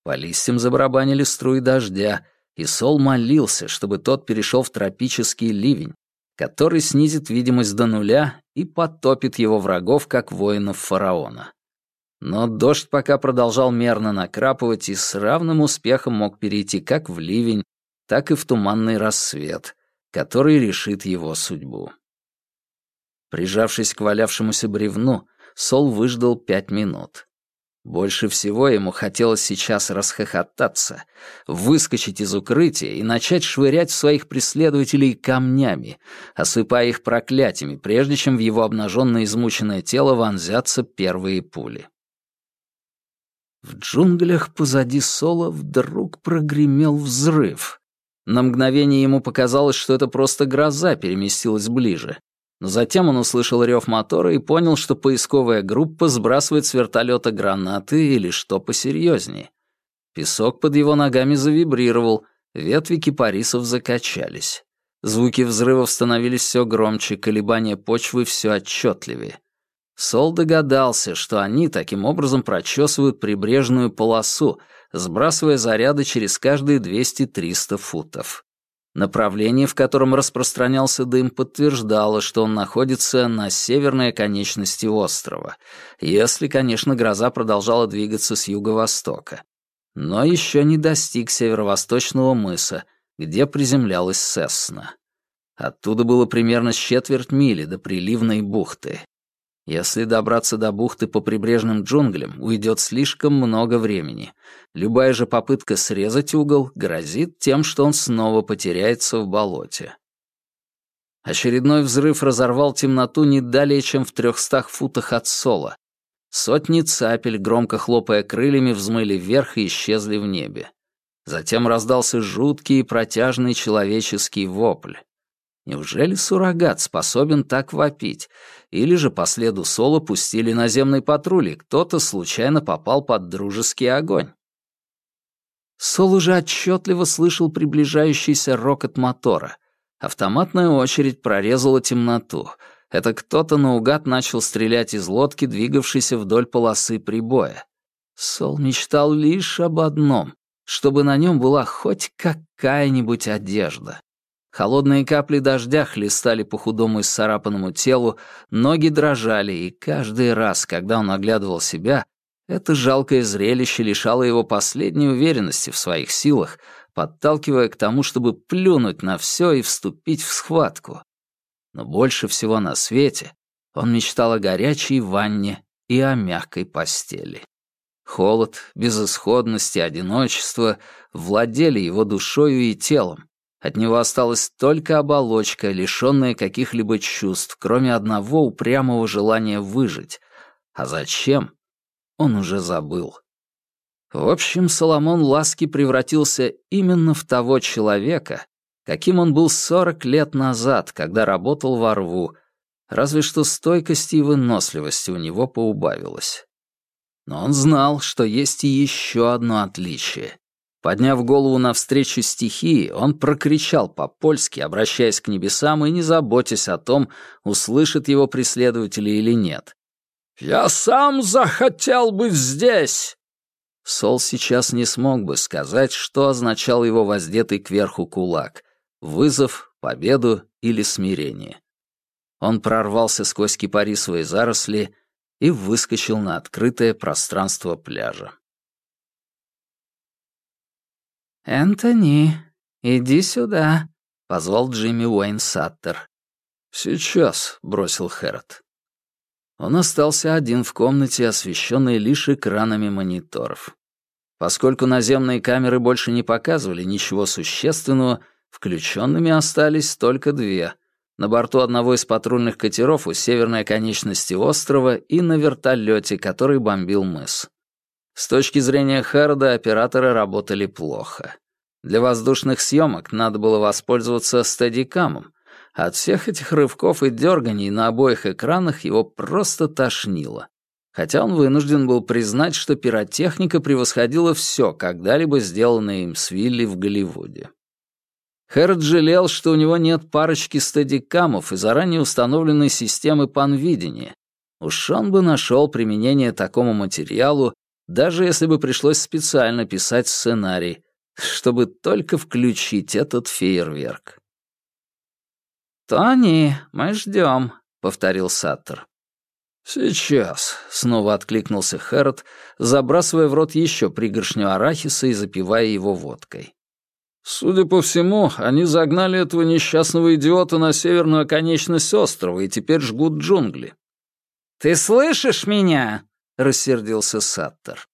Speaker 1: По листьям забарабанили струи дождя, и Сол молился, чтобы тот перешел в тропический ливень, который снизит видимость до нуля и потопит его врагов, как воинов фараона. Но дождь пока продолжал мерно накрапывать и с равным успехом мог перейти как в ливень, так и в туманный рассвет, который решит его судьбу. Прижавшись к валявшемуся бревну, Сол выждал пять минут. Больше всего ему хотелось сейчас расхохотаться, выскочить из укрытия и начать швырять своих преследователей камнями, осыпая их проклятиями, прежде чем в его обнаженное измученное тело вонзятся первые пули. В джунглях позади Сола вдруг прогремел взрыв. На мгновение ему показалось, что это просто гроза переместилась ближе. Но затем он услышал рев мотора и понял, что поисковая группа сбрасывает с вертолета гранаты или что посерьезнее. Песок под его ногами завибрировал, ветви кипарисов закачались. Звуки взрывов становились все громче, колебания почвы все отчетливее. Сол догадался, что они таким образом прочесывают прибрежную полосу, сбрасывая заряды через каждые 200-300 футов. Направление, в котором распространялся дым, подтверждало, что он находится на северной оконечности острова, если, конечно, гроза продолжала двигаться с юго-востока. Но еще не достиг северо-восточного мыса, где приземлялась Сесна. Оттуда было примерно четверть мили до приливной бухты. Если добраться до бухты по прибрежным джунглям, уйдет слишком много времени. Любая же попытка срезать угол грозит тем, что он снова потеряется в болоте. Очередной взрыв разорвал темноту не далее, чем в трехстах футах от Сола. Сотни цапель, громко хлопая крыльями, взмыли вверх и исчезли в небе. Затем раздался жуткий и протяжный человеческий вопль. Неужели суррогат способен так вопить? Или же по следу Соло пустили наземный патруль, и кто-то случайно попал под дружеский огонь? Сол уже отчетливо слышал приближающийся рокот мотора. Автоматная очередь прорезала темноту. Это кто-то наугад начал стрелять из лодки, двигавшейся вдоль полосы прибоя. Сол мечтал лишь об одном — чтобы на нем была хоть какая-нибудь одежда. Холодные капли дождя хлестали по худому и сцарапанному телу, ноги дрожали, и каждый раз, когда он оглядывал себя, это жалкое зрелище лишало его последней уверенности в своих силах, подталкивая к тому, чтобы плюнуть на все и вступить в схватку. Но больше всего на свете он мечтал о горячей ванне и о мягкой постели. Холод, безысходность и одиночество владели его душою и телом, от него осталась только оболочка, лишённая каких-либо чувств, кроме одного упрямого желания выжить. А зачем? Он уже забыл. В общем, Соломон Ласки превратился именно в того человека, каким он был сорок лет назад, когда работал во рву, разве что стойкости и выносливости у него поубавилось. Но он знал, что есть и еще одно отличие. Подняв голову навстречу стихии, он прокричал по-польски, обращаясь к небесам и не заботясь о том, услышат его преследователи или нет. «Я сам захотел быть здесь!» Сол сейчас не смог бы сказать, что означал его воздетый кверху кулак — вызов, победу или смирение. Он прорвался сквозь кипарисовые заросли и выскочил на открытое пространство пляжа.
Speaker 2: «Энтони, иди сюда», — позвал Джимми Уэйн Саттер.
Speaker 1: «Сейчас», — бросил Хэрот. Он остался один в комнате, освещенной лишь экранами мониторов. Поскольку наземные камеры больше не показывали ничего существенного, включенными остались только две — на борту одного из патрульных катеров у северной оконечности острова и на вертолете, который бомбил мыс. С точки зрения Харда операторы работали плохо. Для воздушных съемок надо было воспользоваться стадикамом. От всех этих рывков и дерганий на обоих экранах его просто тошнило. Хотя он вынужден был признать, что пиротехника превосходила все, когда-либо сделанное им с Вилли в Голливуде. Хэрд жалел, что у него нет парочки стадикамов и заранее установленной системы панвидения. Уж он бы нашел применение такому материалу даже если бы пришлось специально писать сценарий, чтобы только включить этот фейерверк.
Speaker 2: «Тони, мы ждем», — повторил Саттер.
Speaker 1: «Сейчас», — снова откликнулся Хэрот, забрасывая в рот еще пригоршню арахиса и запивая его водкой. «Судя по всему, они загнали этого несчастного идиота на северную оконечность острова и теперь жгут джунгли».
Speaker 2: «Ты слышишь меня?»
Speaker 1: — рассердился Саттер.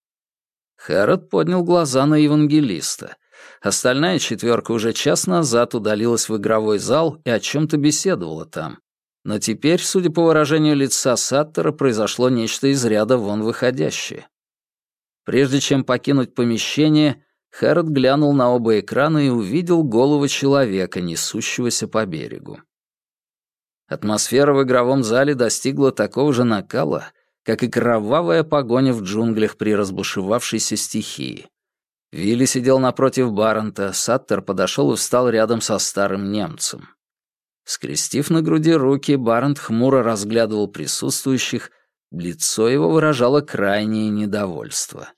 Speaker 1: Хэрот поднял глаза на евангелиста. Остальная четверка уже час назад удалилась в игровой зал и о чем-то беседовала там. Но теперь, судя по выражению лица Саттера, произошло нечто из ряда вон выходящее. Прежде чем покинуть помещение, Хэрот глянул на оба экрана и увидел голову человека, несущегося по берегу. Атмосфера в игровом зале достигла такого же накала, как и кровавая погоня в джунглях при разбушевавшейся стихии. Вилли сидел напротив Баррента, Саттер подошел и встал рядом со старым немцем. Скрестив на груди руки, Баррент хмуро разглядывал присутствующих, Лицо его выражало крайнее недовольство.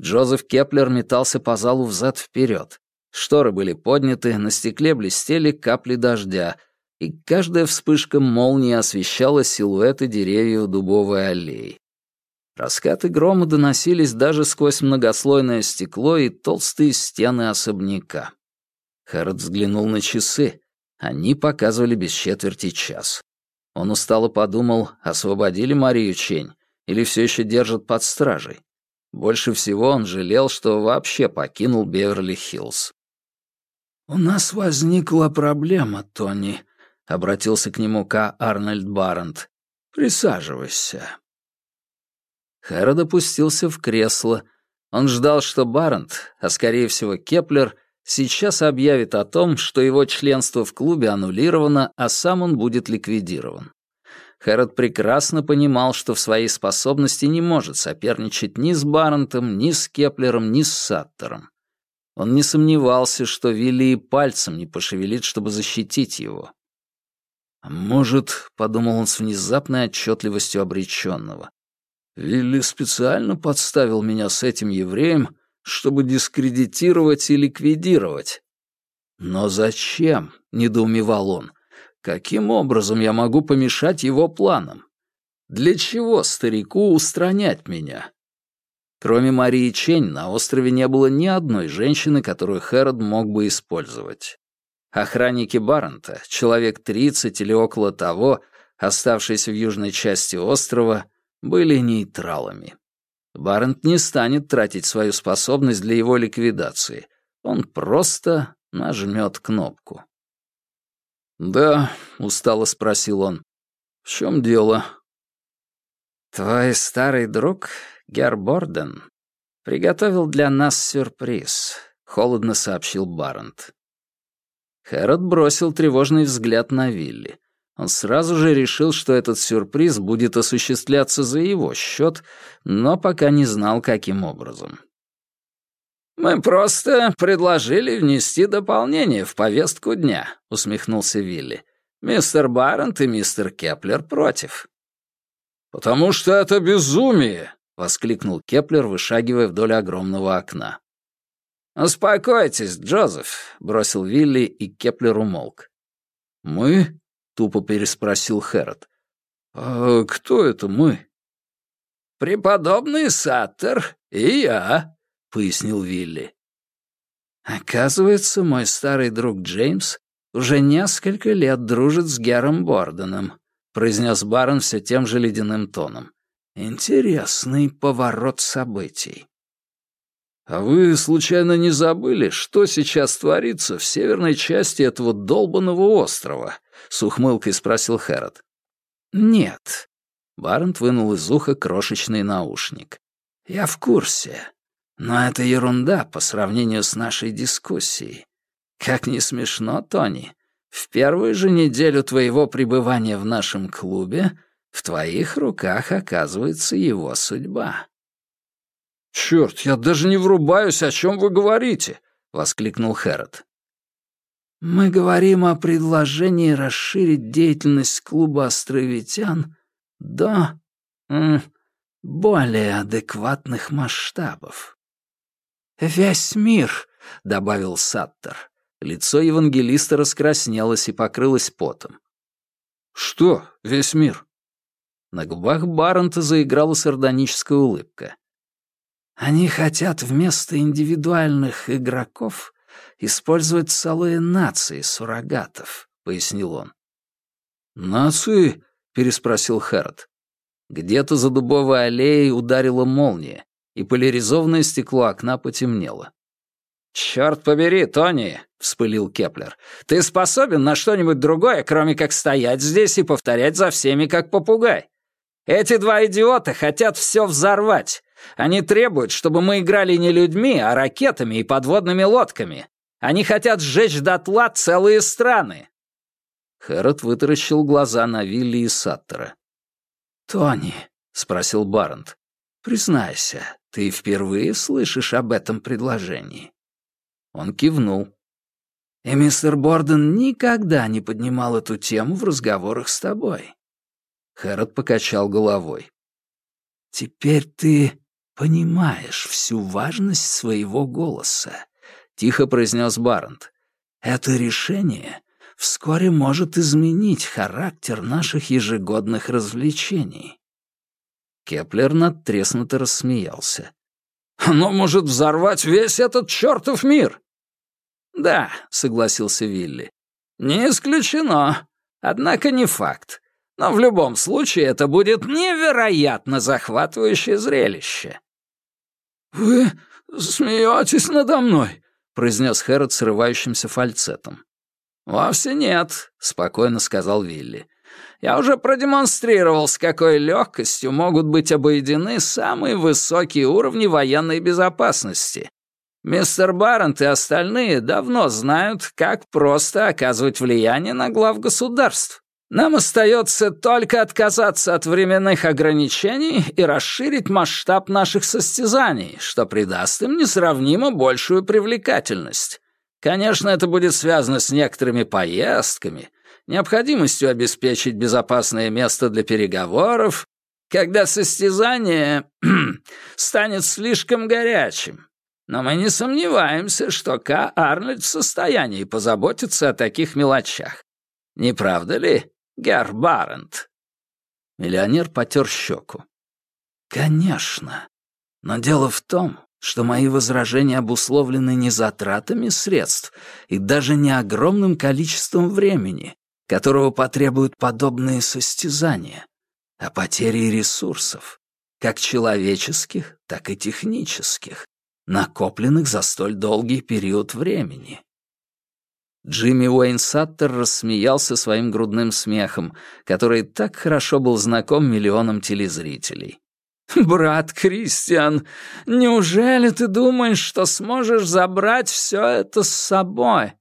Speaker 1: Джозеф Кеплер метался по залу взад-вперед. Шторы были подняты, на стекле блестели капли дождя, и каждая вспышка молнии освещала силуэты деревьев дубовой аллеи. Раскаты грома доносились даже сквозь многослойное стекло и толстые стены особняка. Хэрот взглянул на часы. Они показывали без четверти час. Он устало подумал, освободили Марию Чень или все еще держат под стражей. Больше всего он жалел, что вообще покинул Беверли-Хиллз. «У нас возникла проблема, Тони», — обратился к нему К. Арнольд Баррент. «Присаживайся». Хэрод опустился в кресло. Он ждал, что Баррент, а скорее всего Кеплер, сейчас объявит о том, что его членство в клубе аннулировано, а сам он будет ликвидирован. Хэрод прекрасно понимал, что в своей способности не может соперничать ни с Баррентом, ни с Кеплером, ни с Саттером. Он не сомневался, что Вилли пальцем не пошевелит, чтобы защитить его. «А может, — подумал он с внезапной отчетливостью обреченного, — Вилли специально подставил меня с этим евреем, чтобы дискредитировать и ликвидировать. Но зачем, — недоумевал он, — каким образом я могу помешать его планам? Для чего старику устранять меня? Кроме Марии Чень, на острове не было ни одной женщины, которую Хэрод мог бы использовать. Охранники Баррента, человек 30 или около того, оставшиеся в южной части острова, были нейтралами. Барент не станет тратить свою способность для его ликвидации. Он просто нажмет кнопку. «Да», — устало спросил он, — «в чем дело?» «Твой старый друг, Гер Борден, приготовил для нас сюрприз», — холодно сообщил Барент. Хэрот бросил тревожный взгляд на Вилли. Он сразу же решил, что этот сюрприз будет осуществляться за его счет, но пока не знал, каким образом. «Мы просто предложили внести дополнение в повестку дня», — усмехнулся Вилли. «Мистер Баррент и мистер Кеплер против». «Потому что это безумие!» — воскликнул Кеплер, вышагивая вдоль огромного окна. «Успокойтесь, Джозеф», — бросил Вилли, и Кеплер умолк. «Мы?» тупо переспросил Хэрод. «А кто это мы?» «Преподобный Саттер и я», — пояснил Вилли. «Оказывается, мой старый друг Джеймс уже несколько лет дружит с Гером Борденом», — произнес барон все тем же ледяным тоном. «Интересный поворот событий». «А вы, случайно, не забыли, что сейчас творится в северной части этого долбанного острова?» — с ухмылкой спросил Хэрот. «Нет». Барнт вынул из уха крошечный наушник. «Я в курсе. Но это ерунда по сравнению с нашей дискуссией. Как не смешно, Тони. В первую же неделю твоего пребывания в нашем клубе в твоих руках оказывается его судьба». «Чёрт, я даже не врубаюсь, о чем вы говорите!» — воскликнул Хэрот. Мы говорим о предложении расширить деятельность клуба островитян до м, более адекватных масштабов. «Весь мир», — добавил Саттер. Лицо евангелиста раскраснелось и покрылось потом. «Что весь мир?» На губах Баррента заиграла сардоническая улыбка. «Они хотят вместо индивидуальных игроков использовать целые нации суррогатов», — пояснил он. «Нации?» — переспросил Хэрод. Где-то за дубовой аллеей ударила молния, и поляризованное стекло окна потемнело. «Чёрт побери, Тони!» — вспылил Кеплер. «Ты способен на что-нибудь другое, кроме как стоять здесь и повторять за всеми, как попугай? Эти два идиота хотят все взорвать. Они требуют, чтобы мы играли не людьми, а ракетами и подводными лодками. Они хотят сжечь дотла целые страны!» Хэрот вытаращил глаза на Вилли и Саттера. «Тони», — спросил Барент, — «признайся, ты впервые слышишь об этом предложении?» Он кивнул. «И мистер Борден никогда не поднимал эту тему в разговорах с тобой?» Хэрот покачал головой.
Speaker 2: Теперь ты понимаешь всю важность своего голоса», — тихо произнес Баррент. «Это решение вскоре может изменить характер наших ежегодных развлечений». Кеплер надтреснуто рассмеялся.
Speaker 3: «Оно может взорвать весь этот чертов мир!»
Speaker 2: «Да», — согласился Вилли. «Не исключено. Однако не факт. Но в любом случае это будет невероятно захватывающее зрелище».
Speaker 3: «Вы смеетесь надо мной», — произнес Хэрот срывающимся фальцетом.
Speaker 2: «Вовсе нет», — спокойно сказал Вилли. «Я уже продемонстрировал, с какой легкостью могут быть обойдены самые высокие уровни военной безопасности. Мистер Баррент и остальные давно знают, как просто оказывать влияние на глав государств. Нам остается только отказаться от временных ограничений и расширить масштаб наших состязаний, что придаст им несравнимо большую привлекательность. Конечно, это будет связано с некоторыми поездками, необходимостью обеспечить безопасное место для переговоров, когда состязание станет слишком горячим. Но мы не сомневаемся, что К. Арнольд в состоянии позаботиться о таких мелочах. Не правда ли? Герр Барент».
Speaker 1: Миллионер потер щеку. «Конечно. Но дело в том, что мои возражения обусловлены не затратами средств и даже не огромным количеством времени, которого потребуют подобные состязания, а потерей ресурсов, как человеческих, так и технических, накопленных за столь долгий период времени. Джимми Уэйн Саттер рассмеялся своим грудным смехом, который так хорошо был знаком миллионам телезрителей.
Speaker 2: «Брат Кристиан, неужели ты думаешь, что сможешь забрать все это с собой?»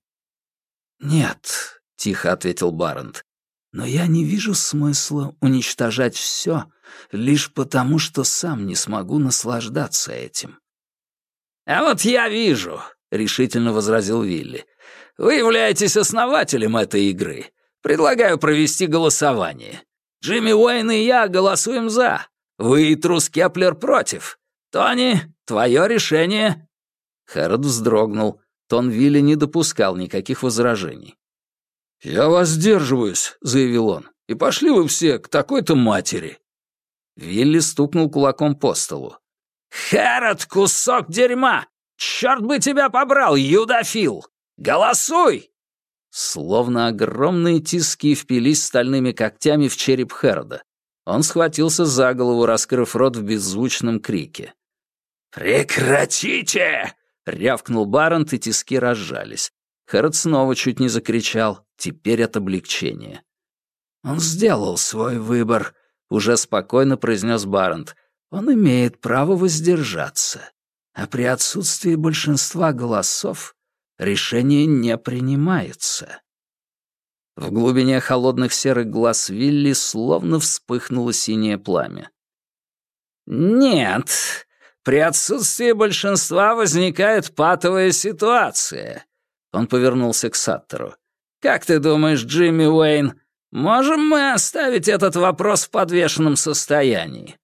Speaker 1: «Нет», — тихо ответил Барент, «но я не вижу смысла уничтожать все лишь потому, что сам не смогу наслаждаться этим».
Speaker 2: «А вот я вижу», — решительно возразил Вилли. Вы являетесь основателем этой игры. Предлагаю провести голосование. Джимми Уэйн и я голосуем «за». Вы и трус Кеплер против. Тони, твое решение».
Speaker 1: Хэрод вздрогнул. Тон Вилли не допускал никаких возражений.
Speaker 3: «Я воздерживаюсь», — заявил он. «И пошли вы все к такой-то матери».
Speaker 1: Вилли стукнул кулаком по столу.
Speaker 2: «Хэрот, кусок дерьма! Черт бы тебя побрал, юдофил! Голосуй!»
Speaker 1: Словно огромные тиски впились стальными когтями в череп Херда. Он схватился за голову, раскрыв рот в беззвучном крике.
Speaker 2: «Прекратите!» — рявкнул Барант, и тиски разжались.
Speaker 1: Хэрод снова чуть не закричал, теперь от облегчения. «Он сделал свой выбор», — уже спокойно произнес Барант. «Он имеет право воздержаться. А при отсутствии большинства голосов Решение не принимается. В глубине холодных серых глаз Вилли словно вспыхнуло синее пламя.
Speaker 2: «Нет, при отсутствии большинства возникает патовая ситуация». Он повернулся к Саттеру. «Как ты думаешь, Джимми Уэйн, можем мы оставить этот вопрос в подвешенном состоянии?»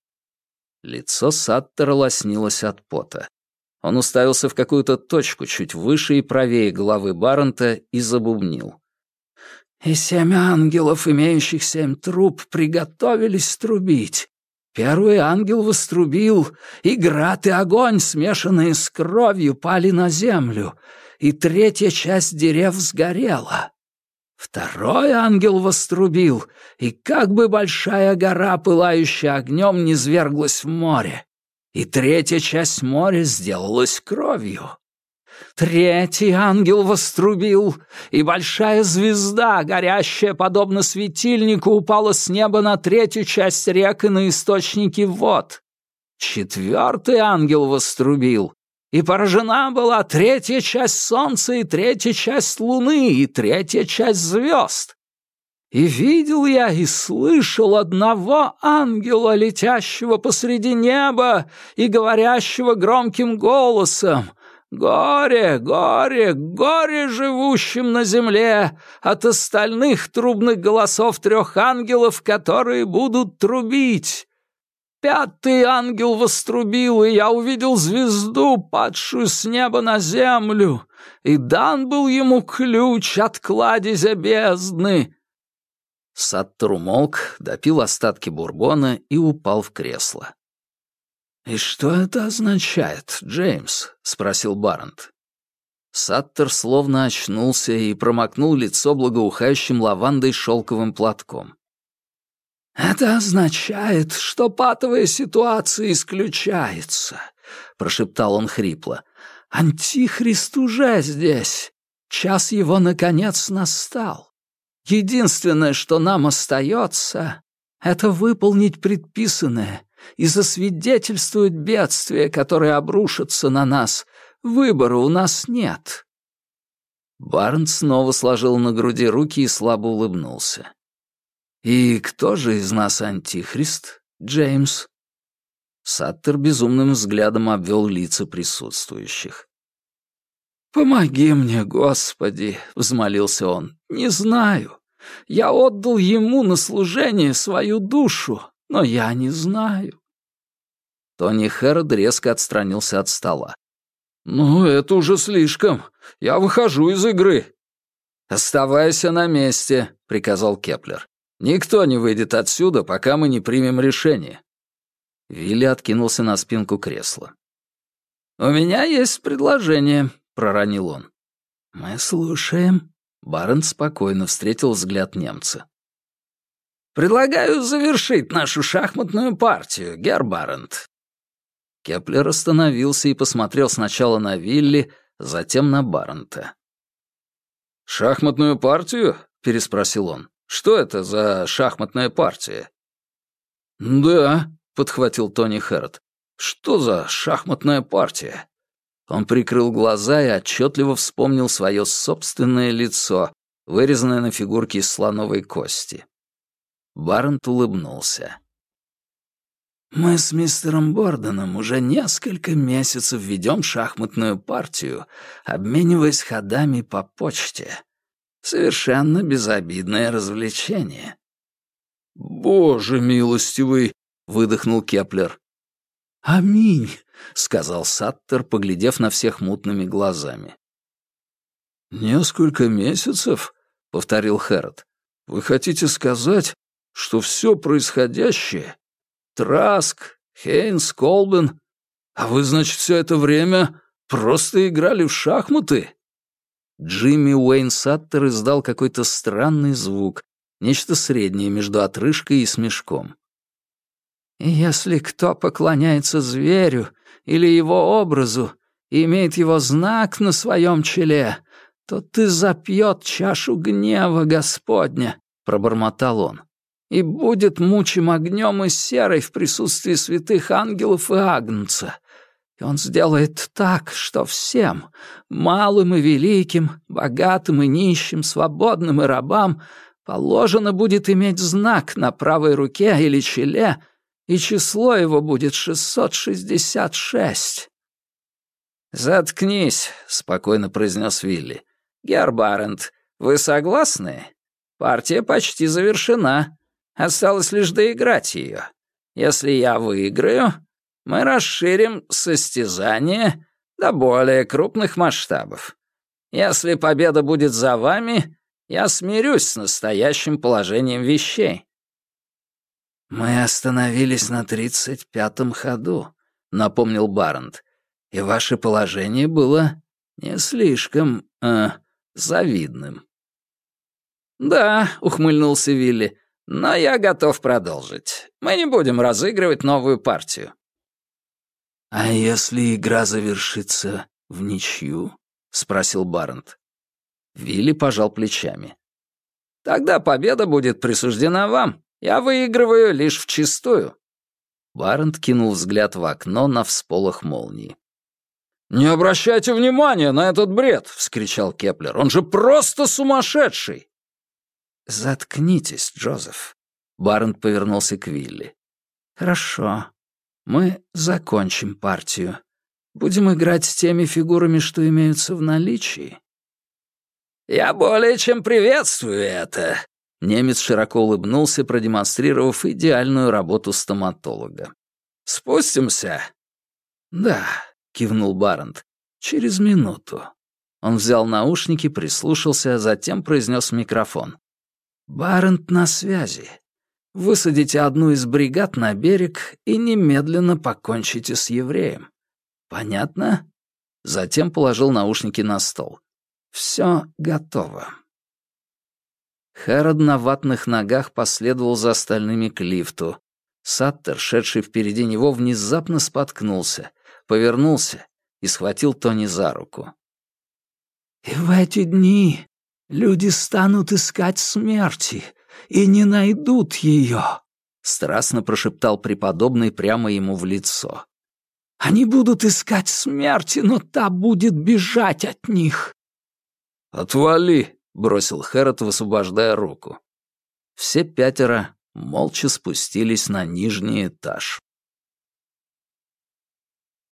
Speaker 1: Лицо Саттера лоснилось от пота. Он уставился в какую-то точку чуть выше и правее головы Баррента и забубнил. «И семь ангелов, имеющих семь труб, приготовились трубить. Первый ангел вострубил, и град и огонь, смешанные с кровью, пали на землю, и третья часть дерев сгорела. Второй ангел вострубил, и как бы большая гора, пылающая огнем, не зверглась в море и третья часть моря сделалась кровью. Третий ангел вострубил, и большая звезда, горящая подобно светильнику, упала с неба на третью часть рек и на источники вод. Четвертый ангел вострубил, и поражена была третья часть солнца и третья часть луны и третья часть звезд. И видел я и слышал одного ангела, летящего посреди неба и говорящего громким голосом «Горе, горе, горе живущим на земле от остальных трубных голосов трех ангелов, которые будут трубить!»
Speaker 2: пятый ангел вострубил, и я увидел звезду, падшую с неба на землю, и дан был ему ключ от кладезя бездны».
Speaker 1: Саттер умолк, допил остатки бурбона и упал в кресло.
Speaker 2: «И что это означает, Джеймс?» — спросил Барнт.
Speaker 1: Саттер словно очнулся и промокнул лицо благоухающим лавандой шелковым платком.
Speaker 2: «Это означает, что патовая ситуация исключается», — прошептал он хрипло. «Антихрист уже здесь. Час его, наконец, настал. Единственное, что нам остается, это выполнить предписанное и засвидетельствовать бедствие, которое обрушится на нас. Выбора у нас нет».
Speaker 1: Барн снова сложил на груди руки и слабо улыбнулся. «И кто же из нас антихрист, Джеймс?» Саттер безумным взглядом обвел лица присутствующих.
Speaker 2: «Помоги мне, Господи!» — взмолился он. «Не знаю. Я отдал ему на служение свою душу, но я не знаю».
Speaker 1: Тони Хэррод резко отстранился от стола.
Speaker 3: «Ну, это уже слишком. Я выхожу из игры».
Speaker 1: «Оставайся на месте», — приказал Кеплер. Никто не выйдет отсюда, пока мы не примем решение». Вилли откинулся на спинку кресла.
Speaker 2: «У меня есть предложение», — проронил он.
Speaker 1: «Мы слушаем». Баррент спокойно встретил взгляд немца.
Speaker 2: «Предлагаю завершить нашу шахматную партию, герр Баррент».
Speaker 1: Кеплер остановился и посмотрел сначала на Вилли, затем на Баррента.
Speaker 3: «Шахматную партию?» — переспросил он. Что это за шахматная партия?» «Да», — подхватил Тони Хэррот. «Что за шахматная партия?»
Speaker 1: Он прикрыл глаза и отчетливо вспомнил свое собственное лицо, вырезанное на фигурке из слоновой кости. Барнт улыбнулся.
Speaker 2: «Мы с мистером Борденом уже несколько месяцев ведем шахматную партию, обмениваясь ходами по почте. Совершенно безобидное развлечение.
Speaker 3: «Боже милостивый!» — выдохнул Кеплер.
Speaker 2: «Аминь!»
Speaker 1: — сказал Саттер, поглядев на всех мутными глазами.
Speaker 3: «Несколько месяцев?» — повторил Хэрот. «Вы хотите сказать, что все происходящее — Траск, Хейнс, Колбен, а вы, значит, все это время просто играли в шахматы?»
Speaker 1: Джимми Уэйн Саттер издал какой-то странный звук, нечто среднее между отрыжкой и смешком.
Speaker 2: «Если кто поклоняется зверю или его образу и имеет его знак на своем челе, то ты запьет чашу гнева Господня», — пробормотал он, «и будет мучим огнем и серой в присутствии святых ангелов и агнца, и он сделает так, что всем, малым и великим, богатым и нищим, свободным и рабам, положено будет иметь знак на правой руке или челе, и число его будет 666. «Заткнись», — спокойно произнес Вилли. «Гербарент, вы согласны? Партия почти завершена. Осталось лишь доиграть ее. Если я выиграю, мы расширим состязание до более крупных масштабов. Если победа будет за вами, я смирюсь с настоящим положением вещей».
Speaker 1: «Мы остановились на тридцать пятом ходу», — напомнил Барнт. «И ваше положение было не слишком, э, завидным».
Speaker 2: «Да», — ухмыльнулся Вилли, — «но я готов продолжить. Мы не будем разыгрывать новую партию.
Speaker 1: «А если игра завершится в ничью?» — спросил Барнт. Вилли пожал плечами.
Speaker 2: «Тогда победа будет присуждена вам. Я выигрываю лишь вчистую».
Speaker 1: Барнт кинул взгляд в окно на всполох молнии.
Speaker 3: «Не обращайте внимания на этот бред!» — вскричал Кеплер. «Он же просто сумасшедший!»
Speaker 1: «Заткнитесь, Джозеф!» — Барнт повернулся к Вилли. «Хорошо. Мы закончим партию. Будем играть с теми фигурами, что имеются в наличии».
Speaker 2: «Я более чем приветствую это»,
Speaker 1: Немец широко улыбнулся, продемонстрировав идеальную работу стоматолога.
Speaker 3: Спустимся?»
Speaker 1: «Да», — кивнул Барент. «Через минуту». Он взял наушники, прислушался, а затем произнес в микрофон. «Барент на связи. Высадите одну из бригад на берег и немедленно покончите с евреем. Понятно?» Затем положил наушники на стол. «Все готово». Хэрод на ватных ногах последовал за остальными к лифту. Саттер, шедший впереди него, внезапно споткнулся, повернулся и схватил Тони за руку.
Speaker 2: «И в эти дни люди станут искать смерти и не найдут ее», — страстно прошептал преподобный прямо ему в лицо. «Они будут искать смерти, но та будет бежать от них».
Speaker 3: «Отвали!» — бросил Хэрот, высвобождая руку.
Speaker 1: Все пятеро молча спустились на нижний этаж.